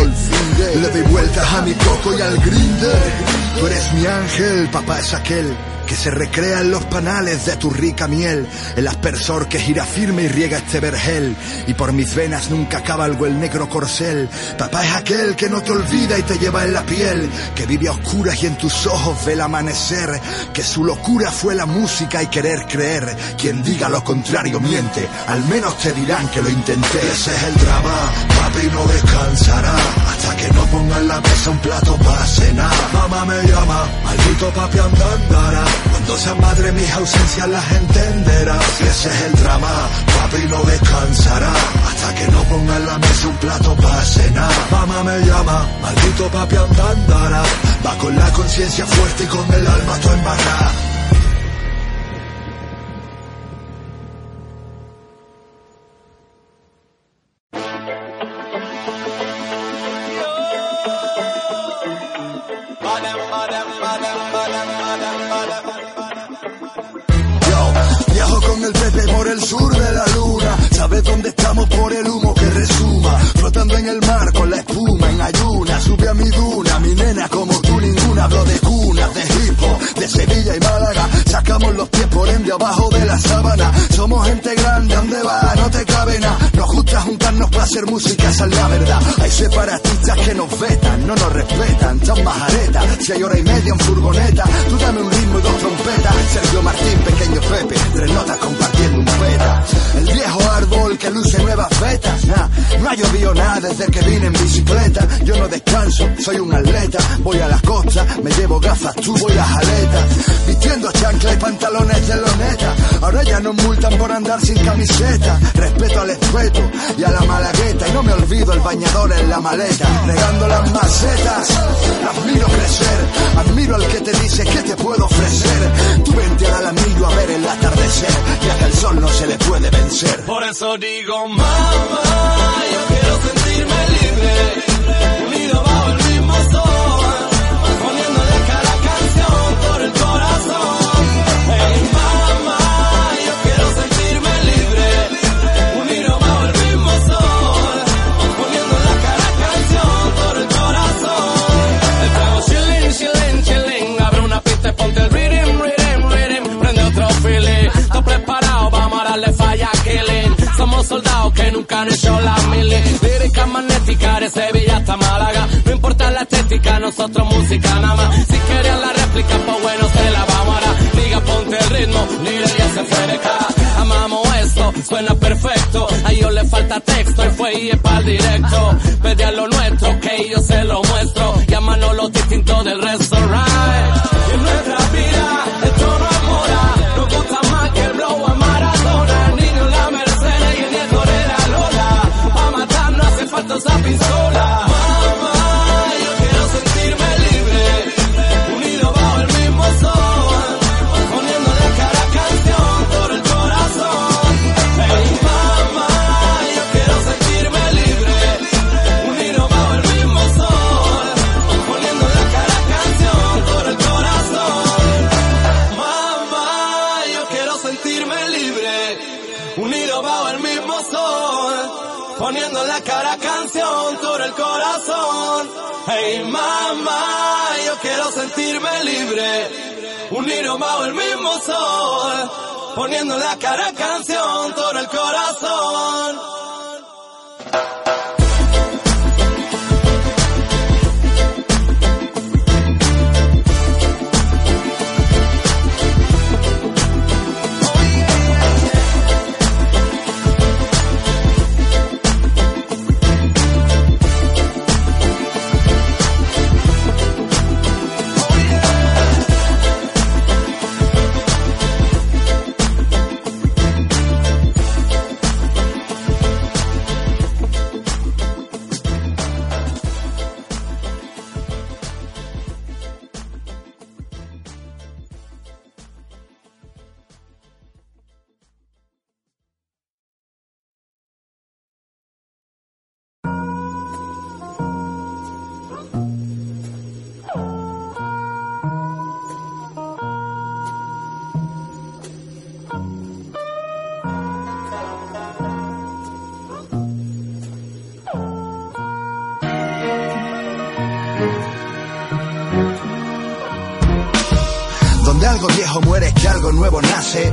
A: Le doy vueltas a mi coco y al grinde. Tú eres mi ángel, papá es aquel que se recrea en los panales de tu rica miel, el aspersor que gira firme y riega este vergel, y por mis venas nunca cabalgo el negro corcel. Papá es aquel que no te olvida y te lleva en la piel, que vive a oscuras y en tus ojos ve el amanecer, que su locura fue la música y querer creer. Quien diga lo contrario miente, al menos te dirán que lo intenté. Ese es el drama, papi no descansará, hasta que no ponga en la mesa un plato para cenar. Mamá me llama, maldito papi andará. Cuando sea madre mis ausencias las entenderás Y ese es el drama, papi no descansará. Hasta que no ponga en la mesa un plato para cenar. Mamá me llama, maldito papi andará. Va con la conciencia fuerte y con el alma todo embarrada En el mar con la espuma en ayuna. Sube a mi duna, mi nena como tú ninguna. Hablo de cunas, de hip hop, de Sevilla y Málaga. Sacamos los pies por ende abajo de la sábana. Somos gente grande, ¿dónde va? No te cabe nada. Nos gusta juntarnos para hacer música, esa es la verdad. Hay separatistas que nos vetan, no nos respetan. Tan majaretas, si hay hora y media en furgoneta. Tú dame un ritmo y dos trompetas. Sergio Martín, pequeño Pepe, tres notas compartiendo El viejo árbol que luce nuevas vetas. Nah, no ha llovido nada desde que vine en bicicleta. Yo no descanso, soy un atleta. Voy a la costa, me llevo gafas, tubo y las aletas. Vistiendo chancla y pantalones de loneta. Ahora ya nos multan por andar sin camiseta. Respeto al espeto y a la malagueta. Y no me olvido el bañador en la maleta. Regando las macetas, las miro crecer. Admiro al que te dice que te puedo ofrecer. Tú vente al amigo a ver el atardecer.
E: Por eso digo, mamá, yo quiero sentirme libre, soldados que nunca han hecho la mili. Lírica magnética de Sevilla hasta Málaga. No importa la estética, nosotros música nada más. Si querían la réplica, pues bueno, se la vamos a dar. Diga, ponte el ritmo, ni ya se fue Amamos esto, suena perfecto. A ellos le falta texto, y fue y es para directo. Pedí a lo nuestro, que yo se lo muestro. Llámanos los distintos del resto, Unido bajo el mismo sol. Poniendo la cara canción por el corazón.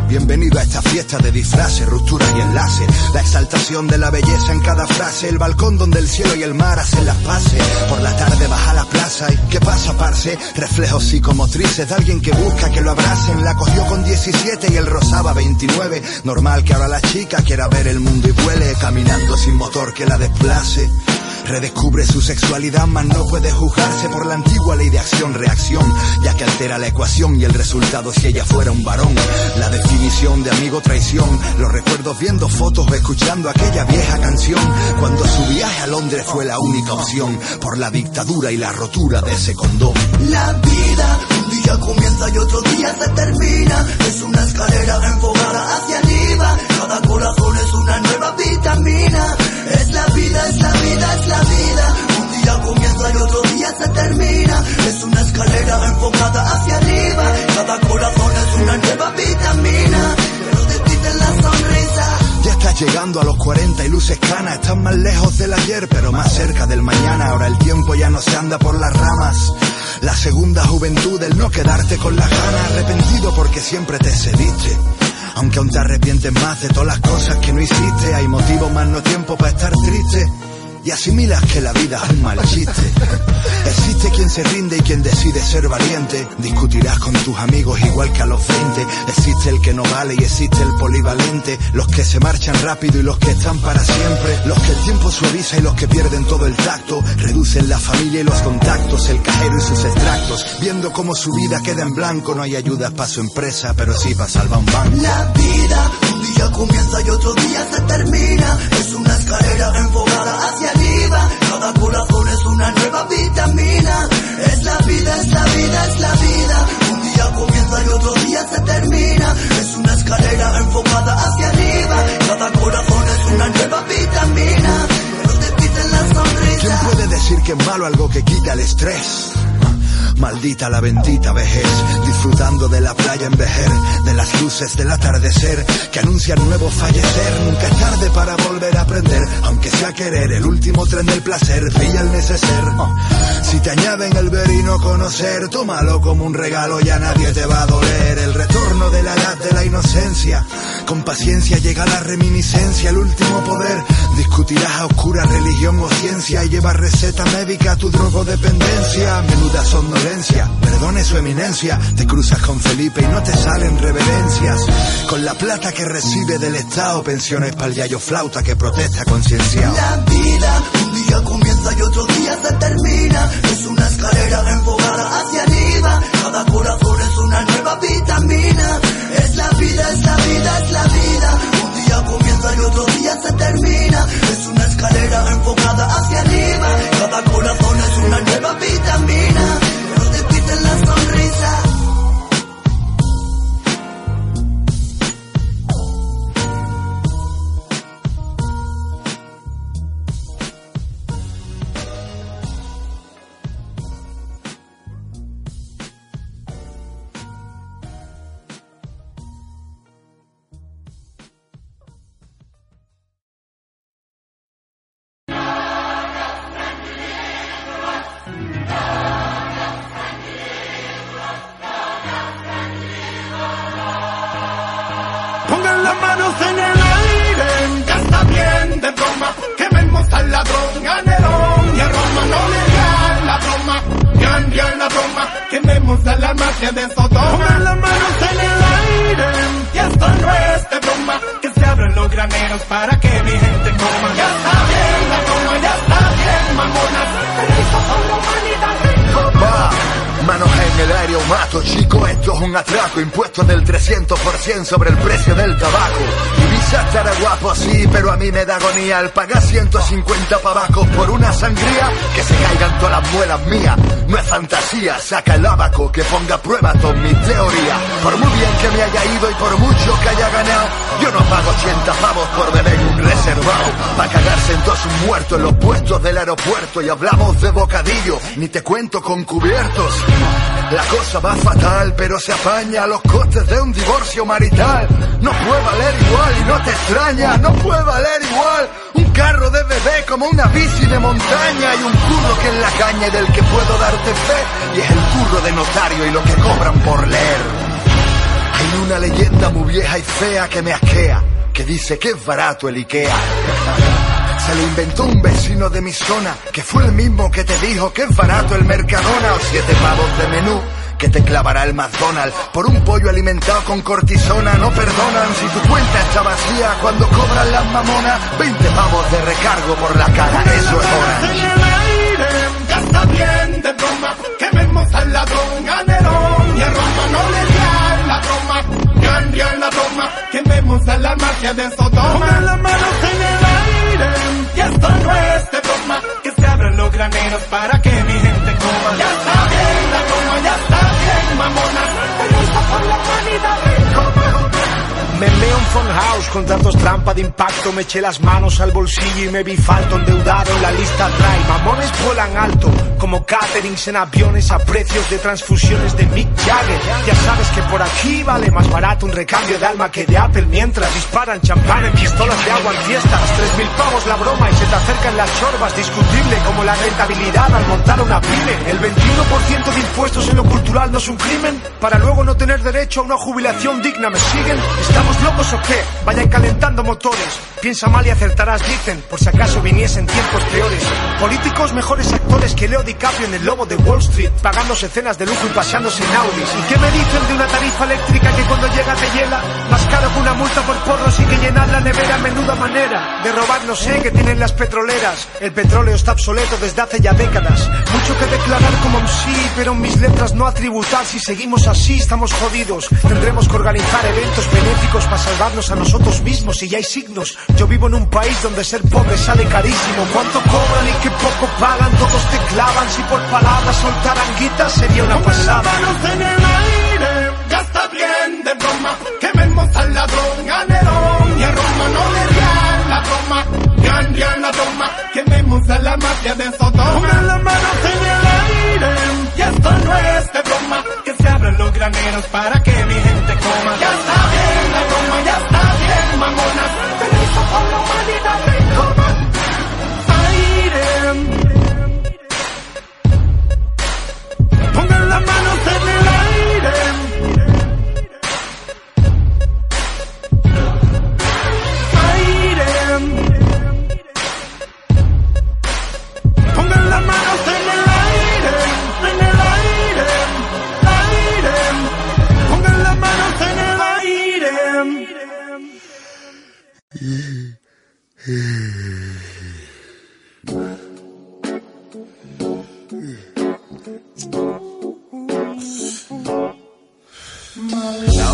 A: Bienvenido a esta fiesta de disfraces, rupturas y enlaces. La exaltación de la belleza en cada frase. El balcón donde el cielo y el mar hacen las paces. Por la tarde baja la plaza y ¿qué pasa, parce? Reflejos psicomotrices de alguien que busca que lo abracen. La cogió con 17 y él rozaba 29. Normal que ahora la chica quiera ver el mundo y vuele. Caminando sin motor que la desplace. Redescubre su sexualidad, mas no puede juzgarse por la antigua ley de acción-reacción, ya que altera la ecuación y el resultado si ella fuera un varón. La definición de amigo-traición, los recuerdos viendo fotos escuchando aquella vieja canción, cuando su viaje a Londres fue la única opción, por la dictadura y la rotura de ese condón.
D: La vida, un día comienza y otro día se termina. Es una escalera enfocada hacia arriba. Cada corazón es una nueva vitamina. Es la vida, es la vida, es la vida. Un día comienza y otro día se termina. Es una escalera enfocada hacia arriba. Cada corazón es una nueva vitamina. No te la sonrisa.
A: Ya estás llegando a los 40 y luces canas, estás más lejos del ayer, pero más cerca del mañana. Ahora el tiempo ya no se anda por las ramas. La segunda juventud, el no quedarte con las ganas, arrepentido porque siempre te cediste. Aunque aún te arrepientes más de todas las cosas que no hiciste, hay motivo más no tiempo para estar triste. Y asimilas que la vida mal chiste. Existe quien se rinde y quien decide ser valiente. Discutirás con tus amigos igual que a los 20. Existe el que no vale y existe el polivalente. Los que se marchan rápido y los que están para siempre. Los que el tiempo suaviza y los que pierden todo el tacto. Reducen la familia y los contactos, el cajero y sus extractos. Viendo cómo su vida queda en blanco. No hay ayudas para su empresa, pero sí para salvar un banco.
D: La vida, un día comienza y otro día se termina. Es una escalera enfocada hacia arriba. Cada corazón es una nueva vitamina. Es la vida, es la vida, es la vida. Un día comienza y otro día se termina. Es una escalera enfocada hacia arriba. Cada corazón es una nueva vitamina. No te quiten la
A: ¿Quién
D: sonrisa.
A: puede decir que es malo algo que quita el estrés? Maldita la bendita vejez, disfrutando de la playa en de las luces del atardecer que anuncian nuevo fallecer. Nunca es tarde para volver a aprender, aunque sea querer, el último tren del placer, brilla el neceser. Si te añaden el ver y no conocer, tómalo como un regalo, ya nadie te va a doler. El retorno de la edad de la inocencia, con paciencia llega la reminiscencia, el último poder. Discutirás a oscura religión o ciencia y lleva receta médica a tu drogodependencia. Menuda somnolencia, perdone su eminencia, te cruzas con Felipe y no te salen reverencias. Con la plata que recibe del Estado, pensiones para el yayo flauta que protesta conciencia.
D: La vida, un día comienza y otro día se termina. Es una escalera enfocada hacia arriba. Cada corazón es una nueva vitamina. Es la vida, es la vida, es la vida. Comienza y otro día se termina. Es una escalera enfocada hacia arriba. Cada corazón es una nueva vitamina. No te quiten la sonrisa.
F: De Sodoma. Pongan las manos en el aire, y esto no es de broma. Que se abran los graneros para que mi gente
A: el aire o mato, chico, esto es un atraco, impuesto del 300% sobre el precio del tabaco. Ibiza estará guapo, sí, pero a mí me da agonía el pagar 150 pavacos por una sangría, que se caigan todas las muelas mías. No es fantasía, saca el abaco, que ponga a prueba toda mi teoría. Por muy bien que me haya ido y por mucho que haya ganado, yo no pago 80 pavos por beber un reservado. Pa' cagarse en todos muertos en los puestos del aeropuerto y hablamos de bocadillo, ni te cuento con cubiertos. La cosa va fatal, pero se apaña a los costes de un divorcio marital. No puede valer igual y no te extraña, no puede valer igual. Un carro de bebé como una bici de montaña y un curro que es la caña y del que puedo darte fe. Y es el curro de notario y lo que cobran por leer. Hay una leyenda muy vieja y fea que me asquea, que dice que es barato el Ikea. Se lo inventó un vecino de mi zona, que fue el mismo que te dijo que es barato el Mercadona o siete pavos de menú. Que te clavará el McDonald's por un pollo alimentado con cortisona. No perdonan si tu cuenta está vacía cuando cobran las mamonas. 20 pavos de recargo por la cara, eso es hora.
F: en el aire, ya está bien de broma. Quememos al ladrón, a Nerón y a Roma. No le digan la broma, digan la broma. A la mafia de Sodoma. Pongan las manos en el aire, y esto no es de broma. Que se abran los graneros para que mi gente coma.
G: Me meo en Funhouse con datos trampa de impacto. Me eché las manos al bolsillo y me vi falto endeudado. En la lista dry Mamones vuelan alto como caterings en aviones a precios de transfusiones de Mick Jagger. Ya sabes que por aquí vale más barato un recambio de alma que de Apple Mientras disparan champán en pistolas de agua en fiestas. Tres mil pavos la broma y se te acercan las chorbas. Discutible como la rentabilidad al montar una pyme El 21% de impuestos en lo cultural no es un crimen. Para luego no tener derecho a una jubilación digna ¿Me siguen? ¿Estamos locos o qué? Vayan calentando motores. Piensa mal y acertarás, dicen Por si acaso viniesen tiempos peores. Políticos mejores actores que Leo DiCaprio en el lobo de Wall Street Pagándose cenas de lujo y paseándose en Audis ¿Y qué me dicen de una tarifa eléctrica que cuando llega te hiela? Más caro que una multa por porros y que llenar la nevera Menuda manera. De robar no sé que tienen las petroleras. El petróleo está obsoleto desde hace ya décadas. Mucho que declarar como sí Pero mis letras no atributar. Si seguimos así estamos jodidos. Tendremos que organizar eventos benéficos para salvarnos a nosotros mismos y ya hay signos Yo vivo en un país donde ser pobre sale carísimo ¿Cuánto cobran y qué poco pagan? Todos te clavan Si por palabras soltaran guitas sería una pasada
F: manos en el aire, ya está bien de broma. Quememos al ladrón, a Nerón y a Roma. No le la broma, digan, digan la broma. Quememos a la mafia de Sodoma. Pongan las manos en el aire, y esto no es de broma. Que se abran los graneros para que mi gente
A: Nada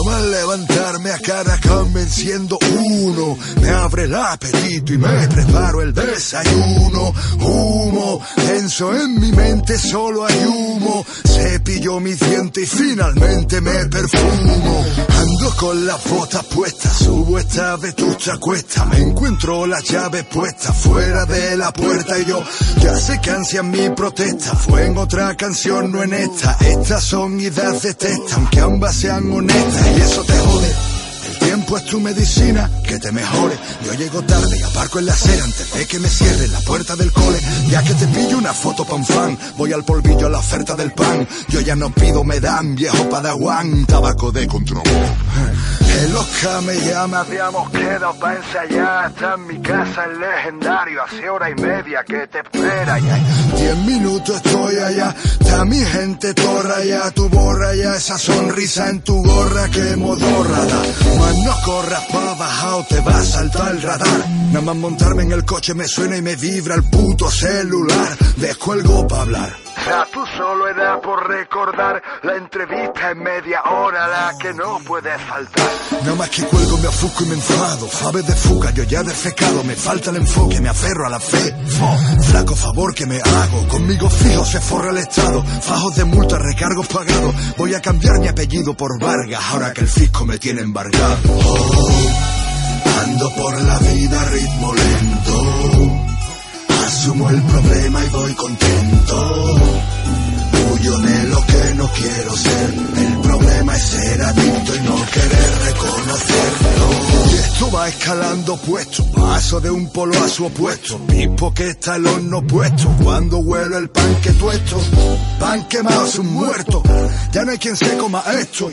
A: más levantarme a cara convenciendo uno, me abre el apetito y me preparo el desayuno. Humo, tenso en mi mente solo hay humo. Cepillo mi diente y finalmente me perfumo. Ando con la bota puesta, subo esta vetusta cuesta. Me encuentro la llave puesta fuera de la puerta y yo ya sé que ansia mi protesta. Fue en otra canción, no en esta. Estas son ideas de testa, aunque ambas sean honestas y eso te jode. Tiempo es tu medicina, que te mejore. Yo llego tarde y aparco en la acera antes de que me cierren la puerta del cole. Ya que te pillo una foto pa' fan, voy al polvillo a la oferta del pan. Yo ya no pido, me dan viejo padawan, tabaco de control. El Oscar me llama, habíamos quedado pa' ensayar. Está en mi casa el legendario, hace hora y media que te espera. Ya diez minutos estoy allá, está mi gente torra ya, tu borra ya esa sonrisa en tu gorra que modorra corras pa' bajado, te va a saltar el radar. Nada más montarme en el coche me suena y me vibra el puto celular. Descuelgo pa' hablar. Tú solo era por recordar la entrevista en media hora, la que no puede faltar. Nada más que cuelgo, me afuco y me enfado. Faves de fuga, yo ya defecado, me falta el enfoque, me aferro a la fe. Fo, flaco favor que me hago, conmigo fijo se forra el estado. Fajos de multa, recargos pagados. Voy a cambiar mi apellido por Vargas, ahora que el fisco me tiene embargado. Oh, ando por la vida ritmo lento. Asumo el problema y voy contento. Huyo de lo que no quiero ser. El problema es ser adicto y no querer reconocerlo. Y esto va escalando puesto. Paso de un polo a su opuesto. Pipo que está el horno puesto. Cuando huelo el pan que tuesto. Pan quemado es un muerto. Ya no hay quien se coma esto.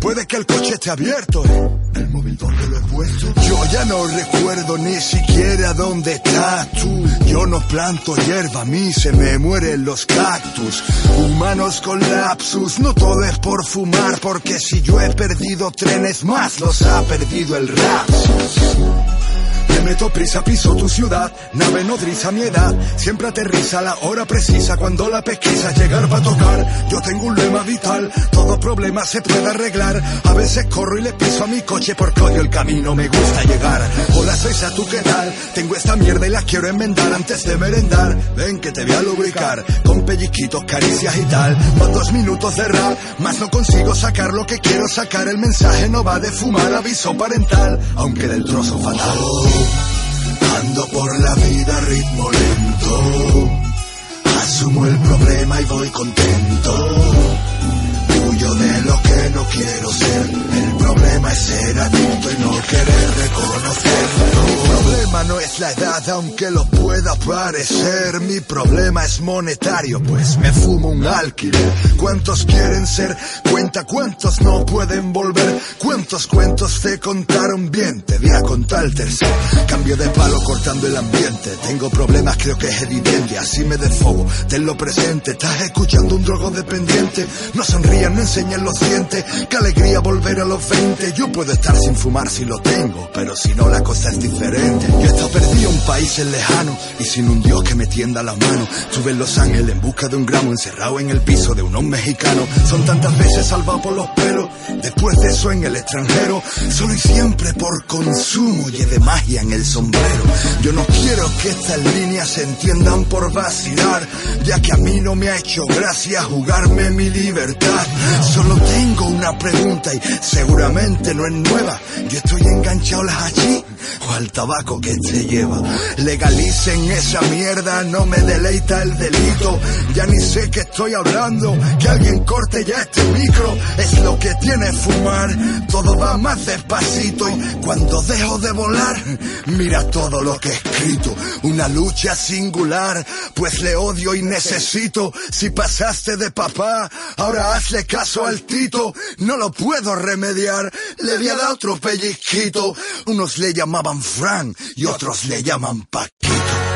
A: Puede que el coche esté abierto. El móvil donde lo he puesto. Yo ya no recuerdo ni siquiera dónde estás tú. Yo no planto hierba, a mí se me mueren los cactus. Humanos con lapsus, no todo es por fumar, porque si yo he perdido trenes más, los ha perdido el rap. Me meto prisa, piso tu ciudad, nave nodriza mi edad, siempre aterriza a la hora precisa cuando la pesquisa llegar para tocar. Yo tengo un lema vital, todo problema se puede arreglar. A veces corro y le piso a mi coche porque odio el camino, me gusta llegar. Hola, soy Satu, ¿qué tal? Tengo esta mierda y la quiero enmendar antes de merendar. Ven que te voy a lubricar con pellizquitos, caricias y tal. Van dos minutos de rap, más no consigo sacar lo que quiero sacar. El mensaje no va de fumar, aviso parental, aunque del trozo fatal. Ando por la vida ritmo lento. Asumo el problema y voy contento. Huyo de lo que no quiero ser. El problema es ser adicto y no querer reconocerlo. Mi problema no es la edad, aunque lo pueda parecer. Mi problema es monetario, pues me fumo un alquiler. ¿Cuántos quieren ser? Cuenta cuántos no pueden volver. ¿Cuántos cuentos te contaron bien? Te voy a contar el tercero. Cambio de palo cortando el ambiente. Tengo problemas, creo que es evidente. Así me desfogo, tenlo presente. Estás escuchando un drogodependiente. No sonrían, no enseñen los dientes. Qué alegría volver a los 20. Yo puedo estar sin fumar si lo tengo, pero si no la cosa es diferente. Yo he estado perdido en países lejanos y sin un Dios que me tienda la mano. Estuve en Los Ángeles en busca de un gramo encerrado en el piso de unos mexicanos. Son tantas veces salvado por los pelos. Después de eso en el extranjero, solo y siempre por consumo lleve magia en el sombrero. Yo no quiero que estas líneas se entiendan por vacilar, ya que a mí no me ha hecho gracia jugarme mi libertad. Solo tengo una pregunta y seguramente no es nueva. Yo estoy enganchado al hachí o al tabaco que te lleva. Legalicen esa mierda, no me deleita el delito. Ya ni sé que estoy hablando, que alguien corte ya este micro. Es lo que tiene fumar, todo va más despacito. Y cuando dejo de volar, mira todo lo que he escrito. Una lucha singular, pues le odio y necesito. Si pasaste de papá, ahora hazle caso caso al Tito, no lo puedo remediar, le había dado otro pellizquito. Unos le llamaban Frank y otros le llaman Paquito.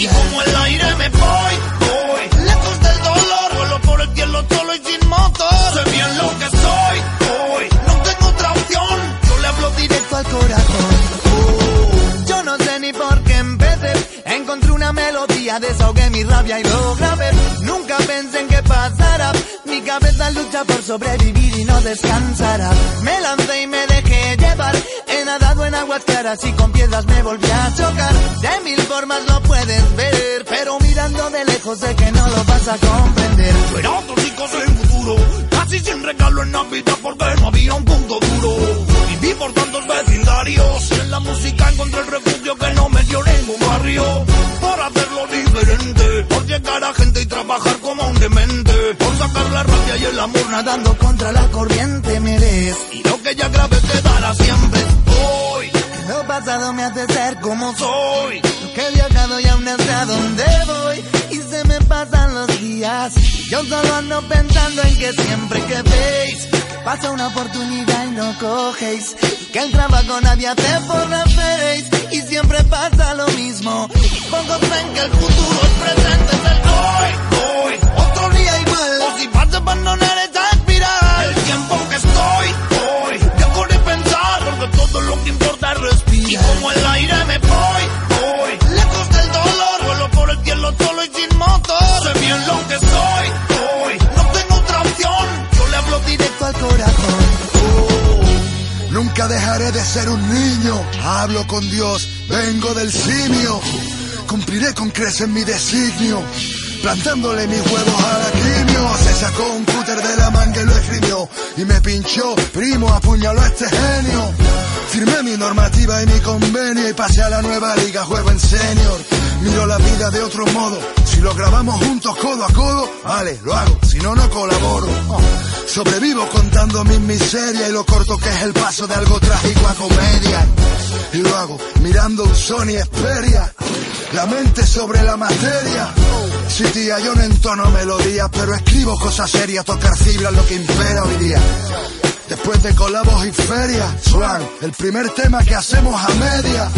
H: Y como el voy, voy. Lejos del dolor, vuelo por el cielo
F: solo y sin motor. Sé bien lo que soy, voy. No tengo otra
H: opción, yo le hablo directo al corazón. Uh, yo no sé ni por qué empecé. Encontré una melodía, desahogué mi rabia y lo grabé. Nunca pensé en que pasara. Mi cabeza lucha por sobrevivir y no descansará. Me lancé y me dejé llevar He nadado en aguas claras y con piedras me volví a chocar. De mil formas lo puedes ver, pero mi lejos sé que no lo vas a comprender.
I: Pero otros chicos en futuro, casi sin regalo en Navidad porque no había un punto duro. Viví por tantos vecindarios y en la música encontré el refugio que no me dio ningún barrio. Por hacerlo diferente, por llegar a gente y trabajar como un demente. Por sacar la rabia y el amor
H: Nadando contra la corriente me
I: y lo que ya grabé quedará siempre. Hoy
H: Lo pasado me hace ser como soy. Yo solo ando pensando en que siempre que veis. Pasa una oportunidad y no cogéis. Que el trabajo nadie hace por la face. Y siempre pasa lo mismo. Pocos ven que el futuro es presente. Es el hoy,
I: Hoy,
H: otro día igual.
I: o si pasa abandonar
A: ser un niño. Hablo con Dios, vengo del simio. Cumpliré con creces mi designio. Plantándole mis huevos a la quimio. Se sacó un cúter de la manga y lo escribió. Y me pinchó, primo, apuñaló a este genio. Firmé mi normativa y mi convenio y pasé a la nueva liga, juego en senior. Miro la vida de otro modo. Si lo grabamos juntos codo a codo, vale, lo hago. Si no, no colaboro. Sobrevivo contando mis miserias y lo corto que es el paso de algo trágico a comedia. Y lo hago mirando un Sony Xperia. La mente sobre la materia. Sí, tía, yo no entono melodías, pero escribo cosas serias, tocar fibras, lo que impera hoy día. Después de colabos y ferias, Swan, el primer tema que hacemos a media.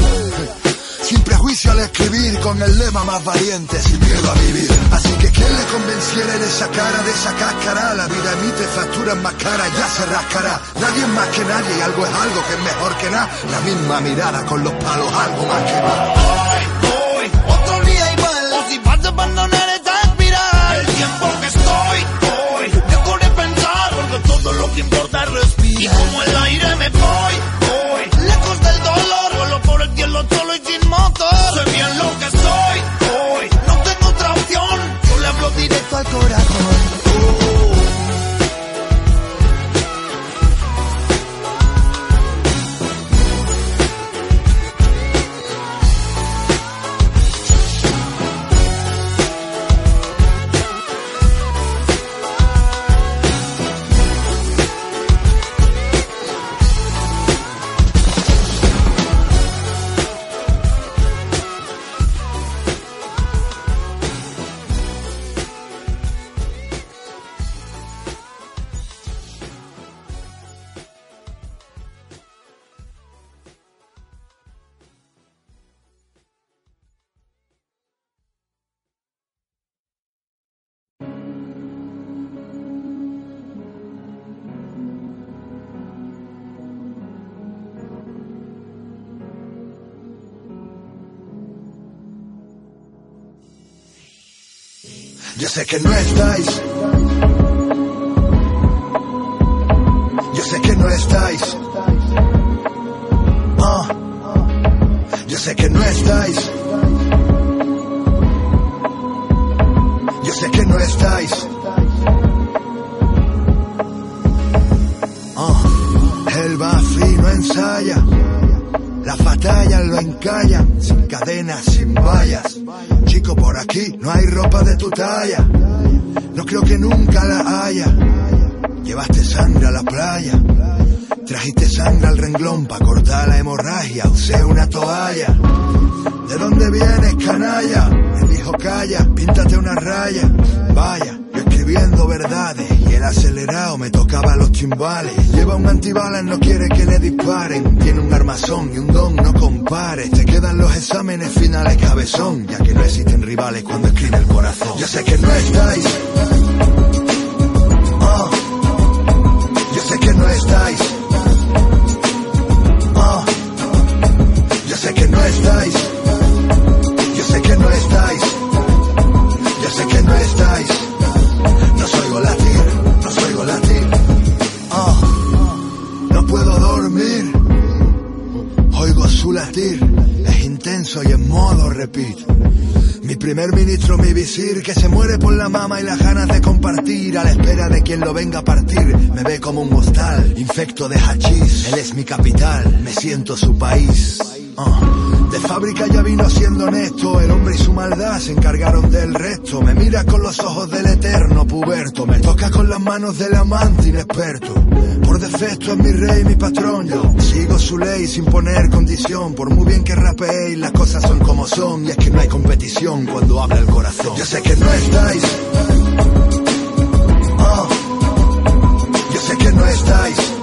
A: Sin prejuicio al escribir, con el lema más valiente, sin miedo a vivir. Así que quien le convenciera de esa cara, de esa cáscara, la vida emite facturas más caras, ya se rascará. Nadie es más que nadie y algo es algo que es mejor que nada. La misma mirada con los palos, algo más que más.
I: hoy, hoy,
H: Otro día igual.
I: o si pasa abandonar esta espiral. El tiempo que Y como sé que no
A: estáis. Yo sé que no estáis. Ah. Yo sé que no estáis. Yo sé que no estáis. Ah. El va fino ensaya. Las batallas lo encallan, sin cadenas, sin vallas. Chico, por aquí no hay ropa de tu talla. No creo que nunca la haya. Llevaste sangre a la playa. Trajiste sangre al renglón para cortar la hemorragia. Usé una toalla. ¿De dónde vienes, canalla? El dijo calla, píntate una raya. Vaya, escribiendo verdades y el acelerado me tocaba los timbales. Lleva un antibalas, no quiere que le disparen. Tiene un armazón y un don, no compares. Te quedan los exámenes finales cabezón, ya que no existen rivales cuando escribe el corazón. Yo sé que no estáis. Visir, que se muere por la mama y las ganas de compartir, a la espera de quien lo venga a partir. Me ve como un hostal, infecto de hachís. Él es mi capital, me siento su país. Uh. De fábrica ya vino siendo honesto, el hombre y su maldad se encargaron del resto. Me mira con los ojos del eterno puberto, me toca con las manos del amante inexperto. Por defecto es mi rey, mi patrón, yo sigo su ley sin poner condición. Por muy bien que rapeéis, las cosas son como son, y es que no hay competición cuando habla el corazón. Yo sé que no estáis. Oh. Yo sé que no estáis